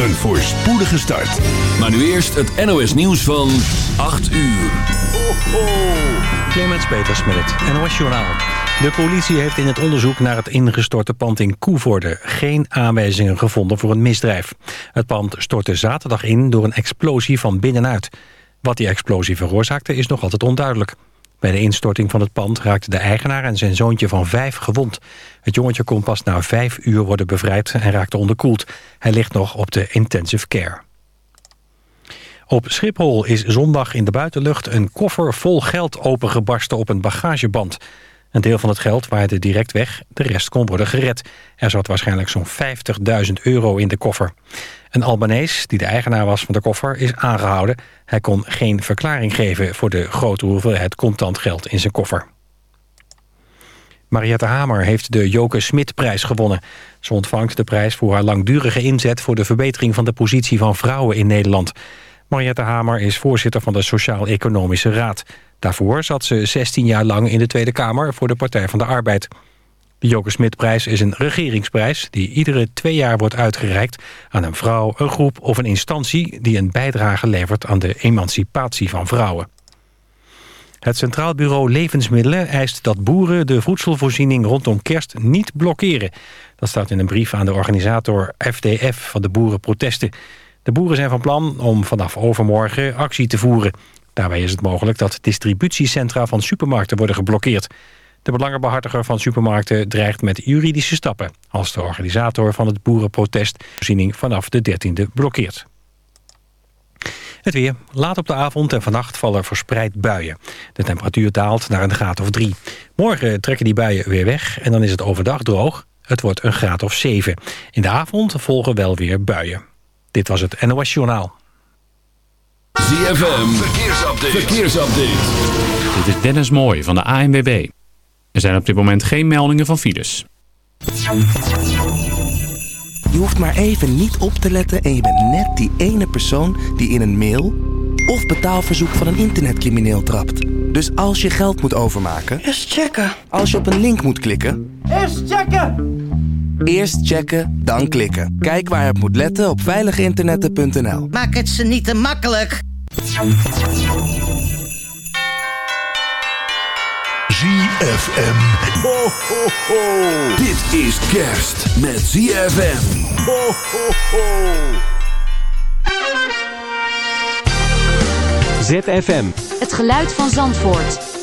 Een voorspoedige start. Maar nu eerst het NOS nieuws van 8 uur. Ho, ho. Clemens Peters met het NOS Journaal. De politie heeft in het onderzoek naar het ingestorte pand in Koevoorde... geen aanwijzingen gevonden voor een misdrijf. Het pand stortte zaterdag in door een explosie van binnenuit. Wat die explosie veroorzaakte is nog altijd onduidelijk. Bij de instorting van het pand raakte de eigenaar en zijn zoontje van vijf gewond. Het jongetje kon pas na vijf uur worden bevrijd en raakte onderkoeld. Hij ligt nog op de intensive care. Op Schiphol is zondag in de buitenlucht een koffer vol geld opengebarsten op een bagageband. Een deel van het geld waaide direct weg, de rest kon worden gered. Er zat waarschijnlijk zo'n 50.000 euro in de koffer. Een Albanees, die de eigenaar was van de koffer, is aangehouden. Hij kon geen verklaring geven voor de grote hoeveelheid contant geld in zijn koffer. Mariette Hamer heeft de Joke Smit-prijs gewonnen. Ze ontvangt de prijs voor haar langdurige inzet... voor de verbetering van de positie van vrouwen in Nederland. Mariette Hamer is voorzitter van de Sociaal-Economische Raad. Daarvoor zat ze 16 jaar lang in de Tweede Kamer... voor de Partij van de Arbeid. De Joke Smit-prijs is een regeringsprijs... die iedere twee jaar wordt uitgereikt aan een vrouw, een groep of een instantie... die een bijdrage levert aan de emancipatie van vrouwen. Het Centraal Bureau Levensmiddelen eist dat boeren de voedselvoorziening rondom kerst niet blokkeren. Dat staat in een brief aan de organisator FDF van de boerenprotesten. De boeren zijn van plan om vanaf overmorgen actie te voeren. Daarbij is het mogelijk dat distributiecentra van supermarkten worden geblokkeerd. De belangenbehartiger van supermarkten dreigt met juridische stappen... als de organisator van het boerenprotest voorziening vanaf de 13e blokkeert. Het weer. Laat op de avond en vannacht vallen verspreid buien. De temperatuur daalt naar een graad of drie. Morgen trekken die buien weer weg en dan is het overdag droog. Het wordt een graad of zeven. In de avond volgen wel weer buien. Dit was het NOS Journaal. ZFM. Verkeersupdate. Verkeersupdate. Dit is Dennis Mooij van de ANWB. Er zijn op dit moment geen meldingen van files. Je hoeft maar even niet op te letten en je bent net die ene persoon die in een mail of betaalverzoek van een internetcrimineel trapt. Dus als je geld moet overmaken... Eerst checken. Als je op een link moet klikken... Eerst checken! Eerst checken, dan klikken. Kijk waar je op moet letten op veiliginternetten.nl. Maak het ze niet te makkelijk. ZFM. Ho, ho, ho. Dit is kerst met ZFM. Ho, ho, ho. ZFM. Het geluid van Zandvoort.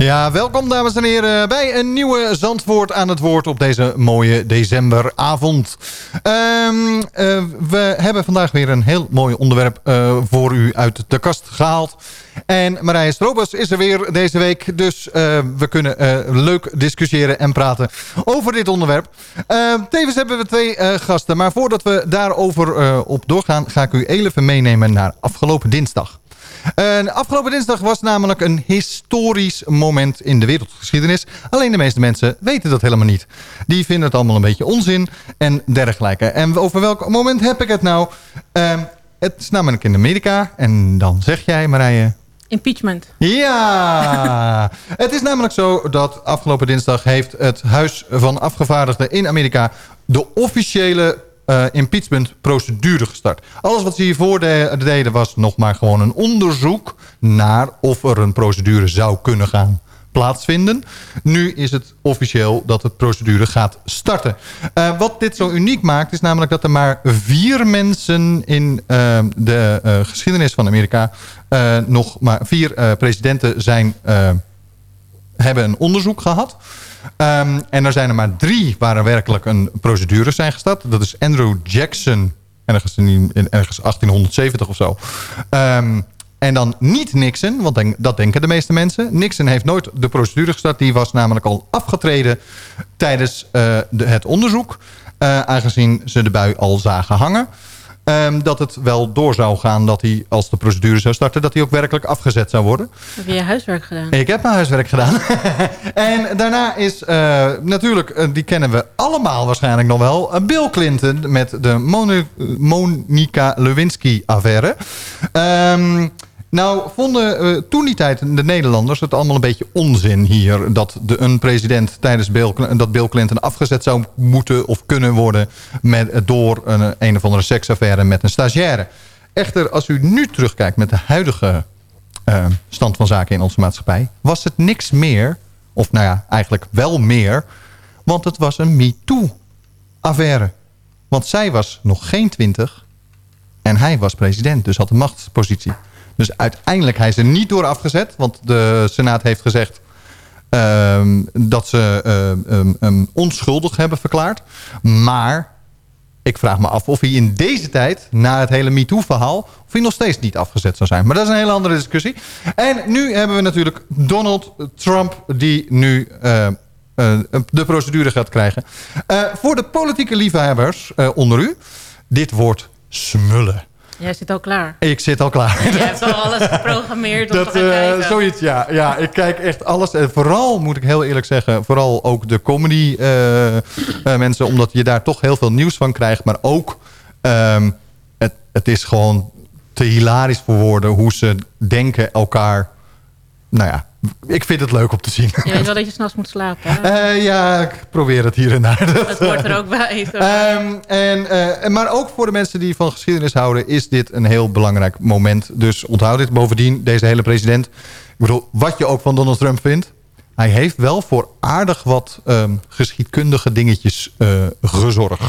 Ja, welkom dames en heren bij een nieuwe Zandvoort aan het woord op deze mooie decemberavond. Ehm, eh, we hebben vandaag weer een heel mooi onderwerp eh, voor u uit de kast gehaald. En Marije Strobers is er weer deze week, dus eh, we kunnen leuk discussiëren en praten over dit onderwerp. tevens hebben we twee gasten, maar voordat we daarover op doorgaan ga ik u even meenemen naar afgelopen dinsdag. Afgelopen dinsdag was namelijk een historisch moment in de wereldgeschiedenis. Alleen de meeste mensen weten dat helemaal niet. Die vinden het allemaal een beetje onzin en dergelijke. En over welk moment heb ik het nou? Uh, het is namelijk in Amerika. En dan zeg jij, Marije... Impeachment. Ja! het is namelijk zo dat afgelopen dinsdag heeft het Huis van Afgevaardigden in Amerika... de officiële uh, impeachment-procedure gestart. Alles wat ze hiervoor de, deden was nog maar gewoon een onderzoek... naar of er een procedure zou kunnen gaan plaatsvinden. Nu is het officieel dat de procedure gaat starten. Uh, wat dit zo uniek maakt is namelijk dat er maar vier mensen in uh, de geschiedenis van Amerika... nog maar vier presidenten zijn, hebben een onderzoek gehad... Um, en er zijn er maar drie waar er werkelijk een procedure zijn gestart. Dat is Andrew Jackson, ergens, in, ergens 1870 of zo. Um, en dan niet Nixon, want dat denken de meeste mensen. Nixon heeft nooit de procedure gestart. Die was namelijk al afgetreden tijdens uh, de, het onderzoek. Uh, aangezien ze de bui al zagen hangen. Ehm, dat het wel door zou gaan dat hij, als de procedure zou starten... dat hij ook werkelijk afgezet zou worden. Heb je je huiswerk gedaan? Ik heb mijn huiswerk gedaan. en daarna is eh, natuurlijk, eh, die kennen we allemaal waarschijnlijk nog wel... eh, Bill Clinton met de Moni- Monica Lewinsky-affaire. Ehm, nou, vonden eh, toen die tijd de Nederlanders het allemaal een beetje onzin hier... dat de, een president tijdens Bill, dat Bill Clinton afgezet zou moeten of kunnen worden... Met, door een, een of andere seksaffaire met een stagiaire. Echter, als u nu terugkijkt met de huidige eh, stand van zaken in onze maatschappij... was het niks meer, of nou ja, eigenlijk wel meer... want het was een MeToo-affaire. Want zij was nog geen twintig en hij was president, dus had een machtspositie. Dus uiteindelijk hij is er niet door afgezet... want de Senaat heeft gezegd... ehm, dat ze hem onschuldig hebben verklaard. Maar ik vraag me af of hij in deze tijd, na het hele MeToo-verhaal... of hij nog steeds niet afgezet zou zijn. Maar dat is een hele andere discussie. En nu hebben we natuurlijk Donald Trump... die nu eh, eh, de procedure gaat krijgen. Eh, voor de politieke liefhebbers onder u... dit wordt smullen. Jij zit al klaar. Ik zit al klaar. Je hebt al alles geprogrammeerd om Dat, te gaan eh, kijken. zoiets, ja. ja. Ik kijk echt alles. En vooral, moet ik heel eerlijk zeggen... vooral ook de comedy eh, eh, mensen... omdat je daar toch heel veel nieuws van krijgt. Maar ook, ehm, het, het is gewoon te hilarisch voor woorden... hoe ze denken elkaar... Nou ja, ik vind het leuk om te zien. Je weet wel dat je s'nachts moet slapen. Eh, ja, ik probeer het hier en daar. Dat hoort er ook bij. Ehm, en, maar ook voor de mensen die van geschiedenis houden... is dit een heel belangrijk moment. Dus onthoud dit. Bovendien, deze hele president... Ik bedoel, wat je ook van Donald Trump vindt... hij heeft wel voor aardig wat ehm, geschiedkundige dingetjes eh, gezorgd.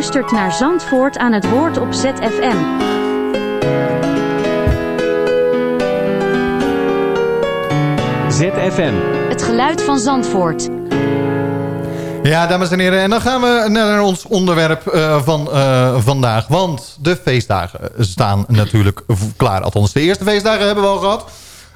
Luistert naar Zandvoort aan het woord op ZFM. ZFM. Het geluid van Zandvoort. Ja, dames en heren. En dan gaan we naar ons onderwerp eh, van eh, vandaag. Want de feestdagen staan natuurlijk klaar. Althans, de eerste feestdagen hebben we al gehad.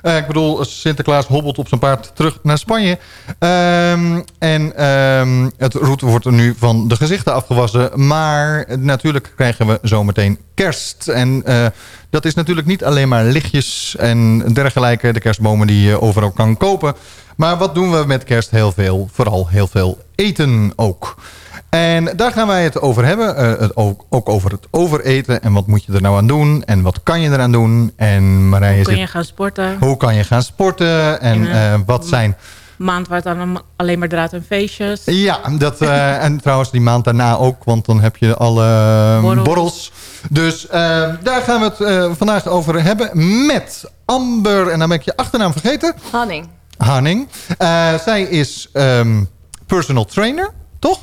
Eh, ik bedoel, Sinterklaas hobbelt op zijn paard terug naar Spanje. Ehm, en ehm, het roet wordt er nu van de gezichten afgewassen. Maar natuurlijk krijgen we zometeen kerst. En eh, dat is natuurlijk niet alleen maar lichtjes en dergelijke. De kerstbomen die je overal kan kopen. Maar wat doen we met kerst? Heel veel. Vooral heel veel eten ook. En daar gaan wij het over hebben. Eh, het ook, ook over het overeten. En wat moet je er nou aan doen? En wat kan je eraan doen? En Marije Hoe kun zit- je gaan sporten? hoe kan je gaan sporten? En eh, wat zijn... Maand waar het dan alleen maar draad en feestjes. Ja, dat, eh, en trouwens die maand daarna ook. Want dan heb je alle borrels. Borrels. Dus daar gaan we het eh, vandaag over hebben. Met Amber, en dan ben ik je achternaam vergeten. Hanning. Haning. Eh, zij is ehm, personal trainer, toch?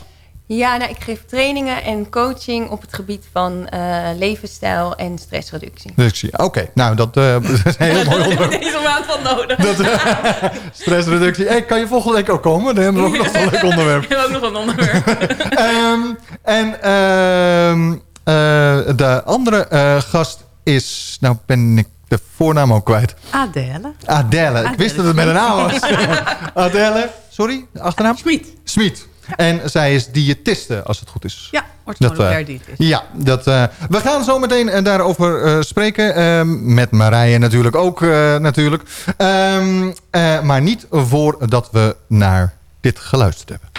Ja, nou, ik geef trainingen en coaching op het gebied van eh, levensstijl en stressreductie. Zie- Oké, nou dat eh, is een heel mooi onderwerp. Deze maand van nodig. Dat, eh, stressreductie. Hey, kan je volgende week ook komen? Dan hebben we ook nog een leuk onderwerp. Ik heb ook nog een onderwerp. Ehm, en ehm, eh, de andere eh, gast is... Nou ben ik de voornaam ook kwijt. Adele. Adele. Ik wist dat het met een A was. Adele. Sorry, achternaam? Smit. Smit. En zij is diëtiste, als het goed is. Ja, orthomoleculair eh, diëtist. Ja, dat, eh, we gaan zo meteen eh, daarover eh, spreken. ehm, met Marije natuurlijk ook. eh, natuurlijk. Ehm, eh, maar niet voordat we naar dit geluisterd hebben.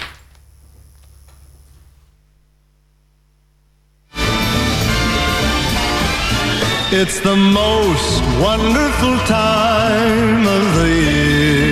It's the most wonderful time of the year.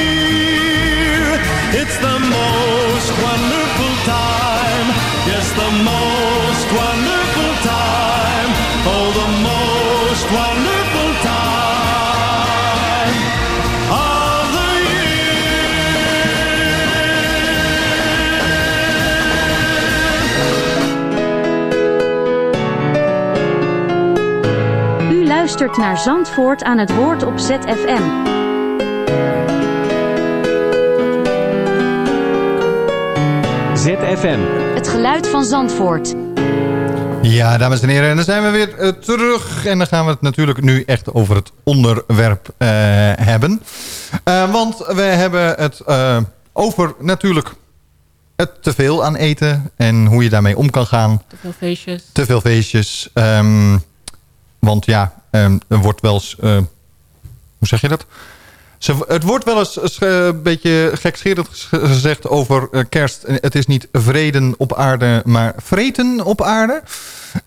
Luistert naar Zandvoort aan het woord op ZFM. ZFM. Het geluid van Zandvoort. Ja, dames en heren, en dan zijn we weer eh, terug. En dan gaan we het natuurlijk nu echt over het onderwerp eh, hebben. Eh, want we hebben het eh, over natuurlijk het teveel aan eten en hoe je daarmee om kan gaan. Te veel feestjes. Te veel feestjes. ehm, want ja, ehm, er wordt wel eens... eh, hoe zeg je dat? Het wordt wel eens eh, een beetje gekscherend gezegd over eh, kerst. Het is niet vreden op aarde, maar vreten op aarde.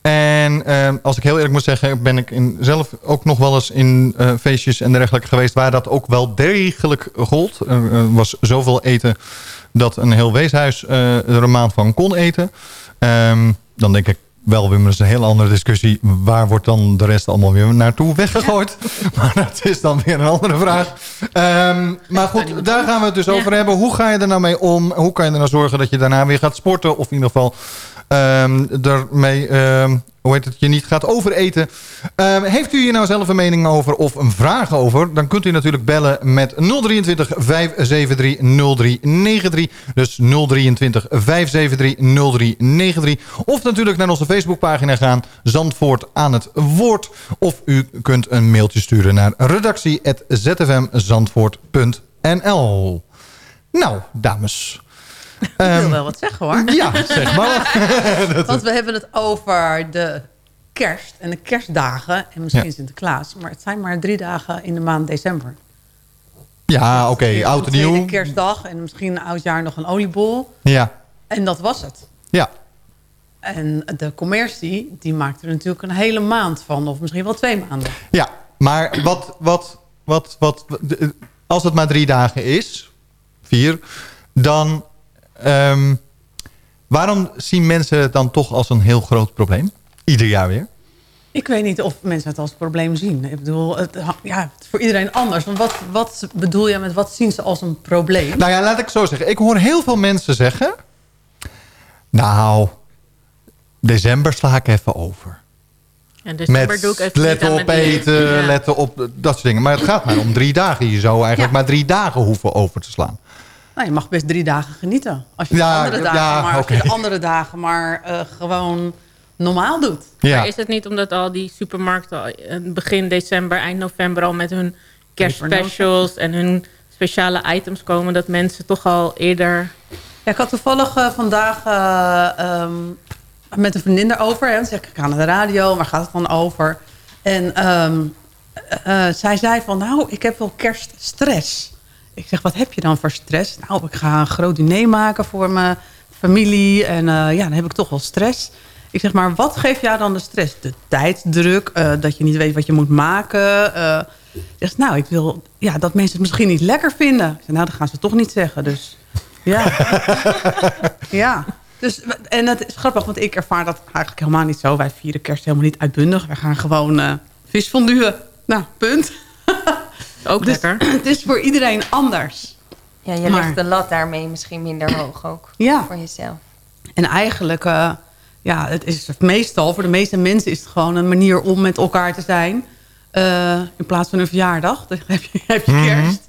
En eh, als ik heel eerlijk moet zeggen, ben ik in, zelf ook nog wel eens in feestjes en dergelijke geweest... waar dat ook wel degelijk gold. Er was zoveel eten dat een heel weeshuis er een maand van kon eten. Ehm, dan denk ik wel weer, dat is een hele andere discussie. Waar wordt dan de rest allemaal weer naartoe weggegooid? Maar dat is dan weer een andere vraag. Ehm, maar goed, daar gaan we het dus over hebben. Hoe ga je er nou mee om? Hoe kan je er nou zorgen dat je daarna weer gaat sporten? Of in ieder geval ehm ermee, ehm, hoe heet het, je niet gaat overeten. Ehm, heeft u hier nou zelf een mening over of een vraag over? Dan kunt u natuurlijk bellen met 023 573 0393. Dus 023 573 0393. Of natuurlijk naar onze Facebookpagina gaan. Zandvoort aan het woord. Of u kunt een mailtje sturen naar redactie.zfmzandvoort.nl Nou, dames. Ik Ehm, wil wel wat zeggen hoor. Ja, zeg maar. Want we hebben het over de kerst en de kerstdagen. En misschien Ja. Sinterklaas. Maar het zijn maar drie dagen in de maand december. Ja, oké, oud en een nieuw. kerstdag en misschien een oudjaar nog een oliebol. Ja, En dat was het. ja. En de commercie, die maakt er natuurlijk een hele maand van. Of misschien wel twee maanden. Ja, maar wat, wat, wat, wat, als het maar drie dagen is, vier, dan ehm, waarom zien mensen het dan toch als een heel groot probleem? Ieder jaar weer. Ik weet niet of mensen het als probleem zien. Ik bedoel, het, ja, het is voor iedereen anders. Want wat, wat bedoel je met wat zien ze als een probleem? Nou ja, laat ik zo zeggen. Ik hoor heel veel mensen zeggen... Nou, december sla ik even over. En december doe ik even let niet aan op eten, Ja. let op dat soort dingen. Maar het gaat maar om drie dagen. Je zou eigenlijk maar drie dagen hoeven over te slaan. Nou, je mag best drie dagen genieten. Als je, Ja, de, andere dagen ja, maar, als je oké. de andere dagen maar eh, gewoon normaal doet. Ja. Maar is het niet omdat al die supermarkten eh, begin december, eind november al met hun kerstspecials en hun speciale items komen, dat mensen toch al eerder... Ja, ik had toevallig eh, vandaag eh, ehm, met een vriendin erover. Hè. Dan zeg ik, ik ga naar de radio, waar gaat het dan over? En ehm, eh, eh, zij zei van, nou, ik heb wel kerststress. Ik zeg, wat heb je dan voor stress? Nou, ik ga een groot diner maken voor mijn familie. En eh, ja, dan heb ik toch wel stress. Ik zeg maar, wat geeft jou dan de stress? De tijdsdruk, eh, dat je niet weet wat je moet maken. eh ik zeg, nou, ik wil ja, dat mensen het misschien niet lekker vinden. Ik zeg, nou, dat gaan ze toch niet zeggen. Dus ja. ja. Dus, en het is grappig, want ik ervaar dat eigenlijk helemaal niet zo. Wij vieren kerst helemaal niet uitbundig. Wij gaan gewoon vis fonduen. Nou, punt. Ook lekker. Het is voor iedereen anders. Ja, je Maar- legt de lat daarmee misschien minder hoog ook. Ja. Voor jezelf. En eigenlijk, eh, ja, het is meestal, voor de meeste mensen is het gewoon een manier om met elkaar te zijn. Eh, in plaats van een verjaardag. Dan heb je, heb je Mhm. kerst.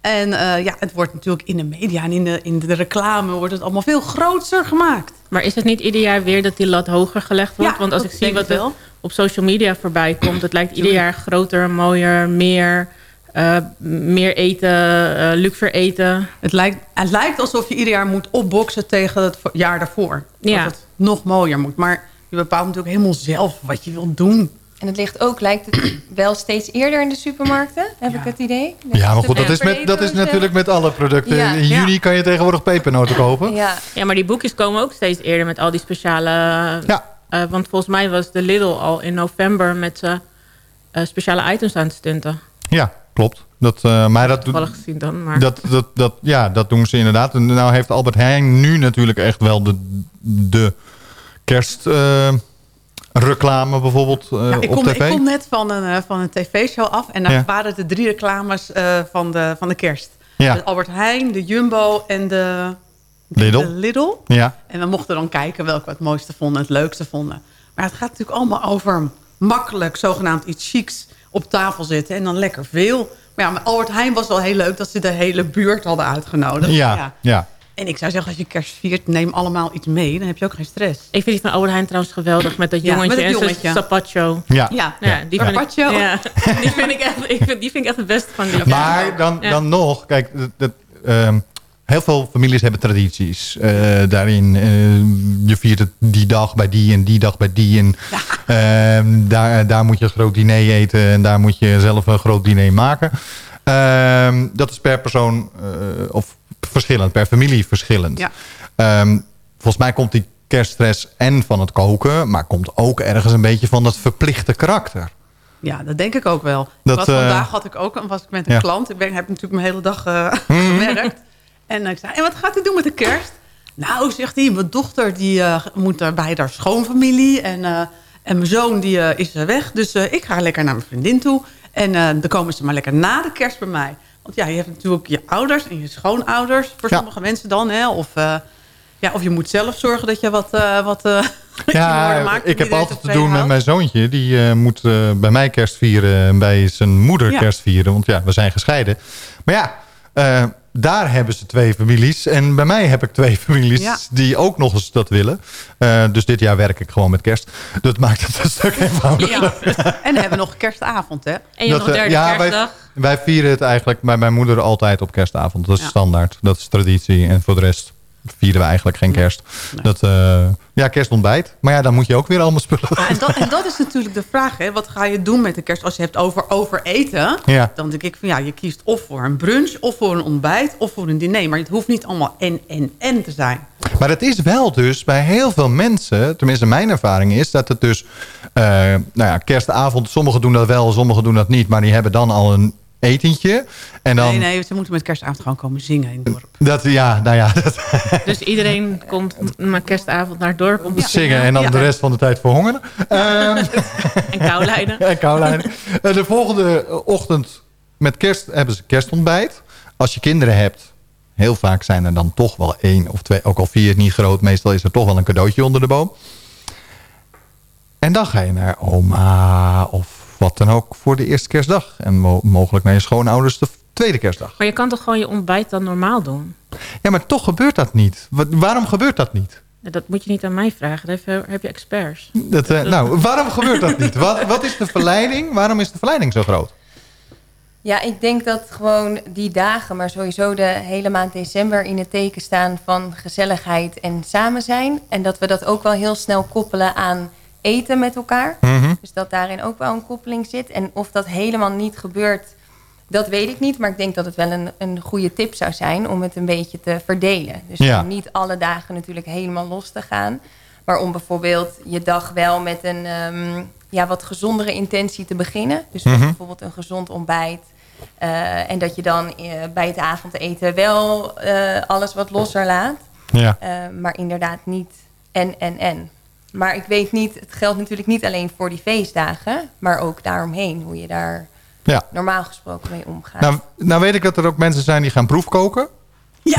En eh, ja, het wordt natuurlijk in de media en in de, in de reclame wordt het allemaal veel groter gemaakt. Maar is het niet ieder jaar weer dat die lat hoger gelegd wordt? Ja, Want als ik zie wat er op social media voorbij komt... het lijkt ieder jaar groter, mooier, meer... eh, meer eten, eh luxer eten. Het lijkt, het lijkt alsof je ieder jaar moet opboksen tegen het jaar daarvoor. Ja. Dat het nog mooier moet. Maar je bepaalt natuurlijk helemaal zelf wat je wilt doen. En het ligt ook, lijkt het wel steeds eerder in de supermarkten, heb ik het idee. Ja, maar goed, dat is, met, dat is natuurlijk met alle producten. Ja. In juni kan je tegenwoordig pepernoten kopen. Ja. Ja, maar die boekjes komen ook steeds eerder met al die speciale... Ja. eh, want volgens mij was de Lidl al in november met eh, eh, speciale items aan het stunten. Ja, klopt. Dat, eh, maar dat, gezien dan, maar... dat, dat, dat, ja, dat doen ze inderdaad. En nou heeft Albert Heijn nu natuurlijk echt wel de, de kerstreclame bijvoorbeeld eh, Ja, ik, op kom, tv. ik kom net van een, eh, van een tv-show af. En daar Ja. waren de drie reclames eh, van, de, van de kerst. Ja. Albert Heijn, de Jumbo en de Lidl. de Lidl. Ja. En we mochten dan kijken welke we het mooiste vonden, het leukste vonden. Maar het gaat natuurlijk allemaal over makkelijk, zogenaamd iets chics op tafel zetten. En dan lekker veel. Maar ja, maar Albert Heijn was wel heel leuk dat ze de hele buurt hadden uitgenodigd. Ja, ja. En ik zou zeggen, als je kerst viert, neem allemaal iets mee. Dan heb je ook geen stress. Ik vind die van Albert Heijn trouwens geweldig. Met dat Ja, jongetje met het en zijn jongetje. Zapaccio. Ja. Ja. Ja, die vind, ik, Zapaccio. ja, die vind ik echt, ik vind, die vind ik echt het beste van die. Maar dan, Ja. dan nog, kijk, dat, dat, ehm, heel veel families hebben tradities eh, daarin. eh, je viert het die dag bij die en die dag bij die. En ehm, daar, daar moet je een groot diner eten en daar moet je zelf een groot diner maken. Ehm, dat is per persoon eh, of verschillend, per familie verschillend. Ja. Ehm, volgens mij komt die kerststress en van het koken, maar komt ook ergens een beetje van dat verplichte karakter. Ja, dat denk ik ook wel. Dat, eh, vandaag had ik ook, was ik met een ja. klant. Ik ben, heb natuurlijk mijn hele dag Mhm. gewerkt. En ik zei, en wat gaat u doen met de kerst? Nou, zegt hij, mijn dochter die eh, moet bij haar schoonfamilie. En, eh, en mijn zoon die eh, is er weg. Dus ik ga lekker naar mijn vriendin toe. En dan komen ze maar lekker na de kerst bij mij. Want ja, je hebt natuurlijk je ouders en je schoonouders. Voor Ja. sommige mensen dan. Hè? Of, ja, of je moet zelf zorgen dat je wat... wat Ja, maakt, ik heb altijd te doen met mijn zoontje. Die moet bij mij kerst vieren en bij zijn moeder Ja. kerst vieren. Want ja, we zijn gescheiden. Maar ja, daar hebben ze twee families. En bij mij heb ik twee families Ja. die ook nog eens dat willen. Eh, dus dit jaar werk ik gewoon met kerst. Dat maakt het een stuk eenvoudiger. Ja. En dan hebben we nog kerstavond, hè? En je Dat, hebt nog eh, derde ja, kerstdag. Wij, wij vieren het eigenlijk bij mijn moeder altijd op kerstavond. Dat is Ja. standaard. Dat is traditie. En voor de rest vieren we eigenlijk geen kerst. Dat, eh, ja, kerstontbijt. Maar ja, dan moet je ook weer allemaal spullen. Ja, en, dat, en dat is natuurlijk de vraag, hè? Wat ga je doen met de kerst? Als je hebt over overeten, Ja. dan denk ik van ja, je kiest of voor een brunch, of voor een ontbijt, of voor een diner. Maar het hoeft niet allemaal en, en, en te zijn. Maar het is wel dus bij heel veel mensen, tenminste mijn ervaring is, dat het dus, eh, nou ja, kerstavond, sommigen doen dat wel, sommigen doen dat niet, maar die hebben dan al een etentje. En dan, Nee, nee, ze moeten met kerstavond gewoon komen zingen in het dorp. Dat, ja, nou ja, dat, Dus iedereen komt met kerstavond naar het dorp om te zingen en dan Ja. de rest van de tijd verhongeren. Ehm, En kou lijden. en. Eh, De volgende ochtend met kerst hebben ze kerstontbijt. Als je kinderen hebt, heel vaak zijn er dan toch wel één of twee, ook al vier het niet groot, meestal is er toch wel een cadeautje onder de boom. En dan ga je naar oma of wat dan ook voor de eerste kerstdag. En mo- mogelijk naar je schoonouders de tweede kerstdag. Maar je kan toch gewoon je ontbijt dan normaal doen? Ja, maar toch gebeurt dat niet. Wa- waarom gebeurt dat niet? Dat moet je niet aan mij vragen. Daar heb je, heb je experts. Dat, eh, nou, waarom gebeurt dat niet? Wat, wat is de verleiding? Waarom is de verleiding zo groot? Ja, ik denk dat gewoon die dagen, maar sowieso de hele maand december in het teken staan van gezelligheid en samen zijn. En dat we dat ook wel heel snel koppelen aan eten met elkaar. Mhm. Dus dat daarin ook wel een koppeling zit. En of dat helemaal niet gebeurt, dat weet ik niet. Maar ik denk dat het wel een, een goede tip zou zijn om het een beetje te verdelen. Dus Ja. om niet alle dagen natuurlijk helemaal los te gaan. Maar om bijvoorbeeld je dag wel met een ehm, ja, wat gezondere intentie te beginnen. Dus Mhm. bijvoorbeeld een gezond ontbijt. Eh, en dat je dan eh, bij het avondeten wel eh, alles wat losser laat. Ja. Maar inderdaad niet en, en, en. Maar ik weet niet, het geldt natuurlijk niet alleen voor die feestdagen, maar ook daaromheen, hoe je daar Ja. normaal gesproken mee omgaat. Nou, nou weet ik dat er ook mensen zijn die gaan proefkoken.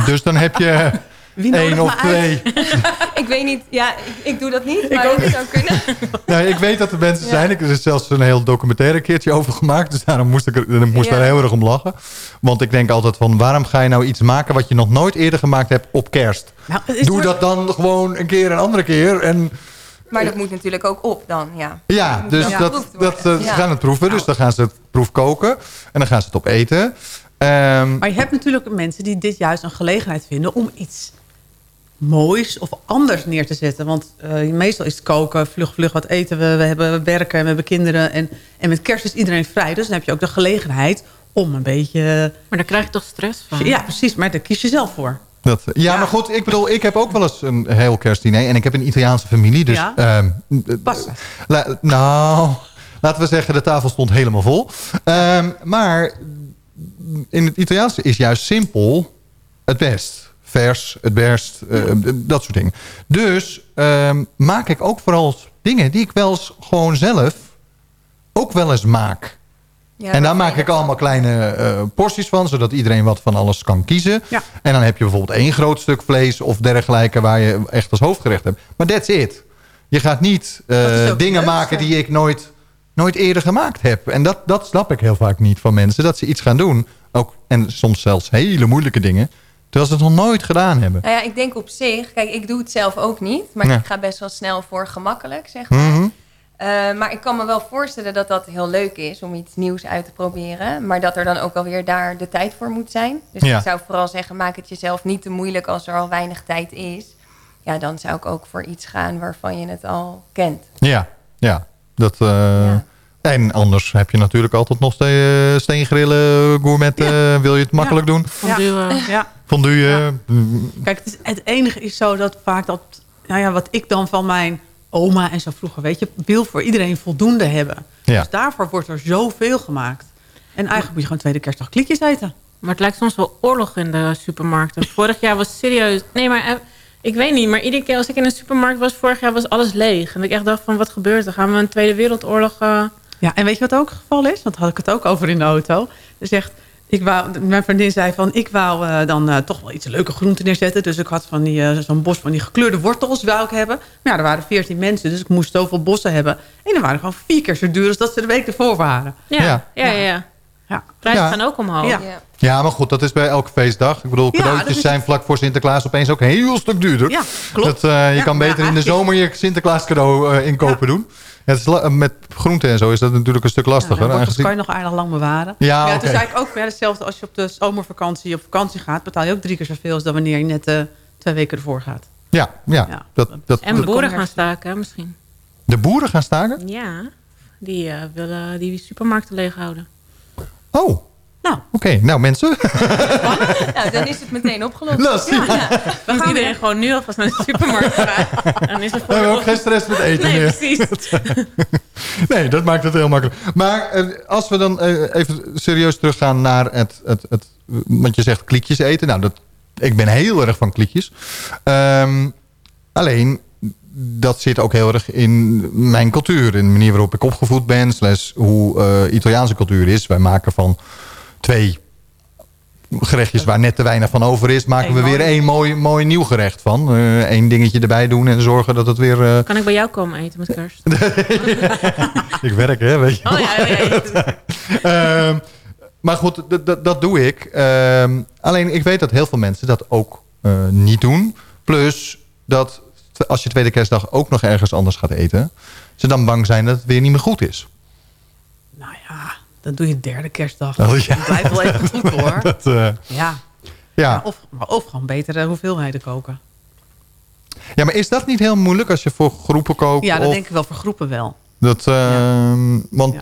Dus dan heb je één of twee. ik weet niet, ja, ik, ik doe dat niet, maar het zou kunnen. Nou, ik weet dat er mensen zijn. Ik er is zelfs een heel documentaire keertje over gemaakt. Dus daarom moest ik er, ik moest Ja. daar heel erg om lachen. Want ik denk altijd van... waarom ga je nou iets maken wat je nog nooit eerder gemaakt hebt op kerst? Doe dat dan gewoon een keer een andere keer. En Maar dat moet natuurlijk ook op dan, ja. ja, dus dat, dat, eh, ze gaan het proeven. Dus dan gaan ze het proef koken. En dan gaan ze het op eten. Ehm, Maar je hebt natuurlijk mensen die dit juist een gelegenheid vinden... om iets moois of anders neer te zetten. Want eh, meestal is het koken, vlug, vlug, wat eten we. We hebben werken en we hebben kinderen. En, en met kerst is iedereen vrij. Dus dan heb je ook de gelegenheid om een beetje... Maar daar krijg je toch stress van? Ja, precies. Maar daar kies je zelf voor. Dat, ja, maar goed, ik bedoel, ik heb ook wel eens een heel kerstdiner. En ik heb een Italiaanse familie, dus... Ja? ehm, la- nou, laten we zeggen, de tafel stond helemaal vol. Ehm, maar in het Italiaanse is juist simpel het best. Vers, het best, eh, dat soort dingen. Dus ehm, maak ik ook vooral dingen die ik wel eens gewoon zelf ook wel eens maak. Ja, en daar maak ik allemaal kleine eh, porties van, zodat iedereen wat van alles kan kiezen. En dan heb je bijvoorbeeld één groot stuk vlees of dergelijke waar je echt als hoofdgerecht hebt. Maar that's it. Je gaat niet eh, dingen maken die ik nooit, nooit eerder gemaakt heb. En dat, dat snap ik heel vaak niet van mensen. Dat ze iets gaan doen, ook, en soms zelfs hele moeilijke dingen, terwijl ze het nog nooit gedaan hebben. Nou ja, ik denk op zich, kijk, ik doe het zelf ook niet, maar Ja. ik ga best wel snel voor gemakkelijk, zeg maar. Mhm. Eh, maar ik kan me wel voorstellen dat dat heel leuk is om iets nieuws uit te proberen. Maar dat er dan ook alweer daar de tijd voor moet zijn. Dus Ja. ik zou vooral zeggen, maak het jezelf niet te moeilijk als er al weinig tijd is. Ja, dan zou ik ook voor iets gaan waarvan je het al kent. Ja, ja. Dat, eh, En anders heb je natuurlijk altijd nog ste- eh, steengrillen, gourmet. eh, wil je het makkelijk doen? Fondue, Ja. Fondue. Kijk, het, is, het enige is zo dat vaak dat... Nou ja, wat ik dan van mijn oma en zo vroeger, weet je... wil voor iedereen voldoende hebben. Ja. Dus daarvoor wordt er zoveel gemaakt. En eigenlijk moet je gewoon tweede kerstdag klikjes eten. Maar het lijkt soms wel oorlog in de supermarkten. Vorig jaar was serieus... Nee, maar eh, ik weet niet. Maar iedere keer als ik in een supermarkt was... Vorig jaar was alles leeg. En ik echt dacht van, wat gebeurt er? Gaan we een Tweede Wereldoorlog... eh, Ja, en weet je wat ook het geval is? Want had ik het ook over in de auto. Dus echt, ik wou, mijn vriendin zei van... ik wou eh, dan eh, toch wel iets leuke groenten neerzetten. Dus ik had van die, eh, zo'n bos van die gekleurde wortels wou ik hebben. Maar ja, er waren veertien mensen, dus ik moest zoveel bossen hebben. En die waren gewoon vier keer zo duur als dat ze de week ervoor waren. Ja, ja, ja. ja, ja. Prijzen Ja. gaan ook omhoog. Ja. Ja, maar goed, dat is bij elke feestdag. Ik bedoel, cadeautjes is- zijn vlak voor Sinterklaas opeens ook een heel stuk duurder. Ja, klopt. Dat, eh, je Ja, kan beter in de zomer je Sinterklaas cadeau inkopen doen. Ja, het is met groenten en zo is dat natuurlijk een stuk Ja, lastiger. wordt- dat aangezien- kan je nog aardig lang bewaren. Ja, oké. Toen zei ik ook, ja, hetzelfde als je op de zomervakantie op vakantie gaat... betaal je ook drie keer zoveel als dan wanneer je net eh, twee weken ervoor gaat. Ja, ja. Dat, dat, En dat- boeren gaan staken, misschien. de boeren gaan staken? Ja, die eh, willen die supermarkten leeghouden. Oh. Nou. Oké, nou mensen. Nou, dan is het meteen opgelost. Is- Dan moet iedereen gewoon nu alvast naar de supermarkt gaan. Dan is het We hebben ook geen stress met eten Nee, meer. precies. Nee, dat maakt het heel makkelijk. Maar eh, als we dan eh, even serieus teruggaan naar het, het, het... Want je zegt kliekjes eten. Nou, dat, ik ben heel erg van kliekjes. Ehm, alleen, dat zit ook heel erg in mijn cultuur. In de manier waarop ik opgevoed ben. Slash hoe eh, Italiaanse cultuur is. Wij maken van twee gerechtjes waar net te weinig van over is... maken we weer één mooi, mooi nieuw gerecht van. Eén dingetje erbij doen en zorgen dat het weer... eh, Kan ik bij jou komen eten met kerst? ik werk, hè, weet je. Oh ja, ja, ja. Ehm, maar goed, dat doe ik. Ehm, alleen ik weet dat heel veel mensen dat ook eh, niet doen. Plus dat als je tweede kerstdag ook nog ergens anders gaat eten... ze dan bang zijn dat het weer niet meer goed is. Dan doe je derde kerstdag. Oh, ja. Het blijft wel even goed hoor. Dat, eh, Ja. ja. Of, maar of gewoon betere hoeveelheden koken. ja, maar is dat niet heel moeilijk als je voor groepen kookt? Ja, dat of denk ik wel voor groepen wel. Dat, ehm, Want,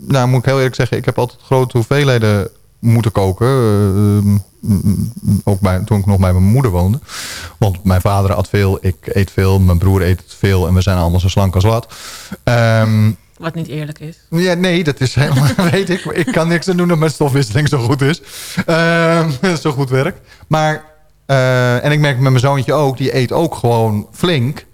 nou moet ik heel eerlijk zeggen... ik heb altijd grote hoeveelheden moeten koken. eh, mm, ook bij, toen ik nog bij mijn moeder woonde. Want mijn vader at veel, ik eet veel, mijn broer eet veel... en we zijn allemaal zo slank als wat. Ehm, Wat niet eerlijk is. ja, nee, dat is helemaal, weet ik. Ik kan niks aan doen dat mijn stofwisseling zo goed is. Ehm, zo goed werkt. Maar, eh, en ik merk met mijn zoontje ook, die eet ook gewoon flink.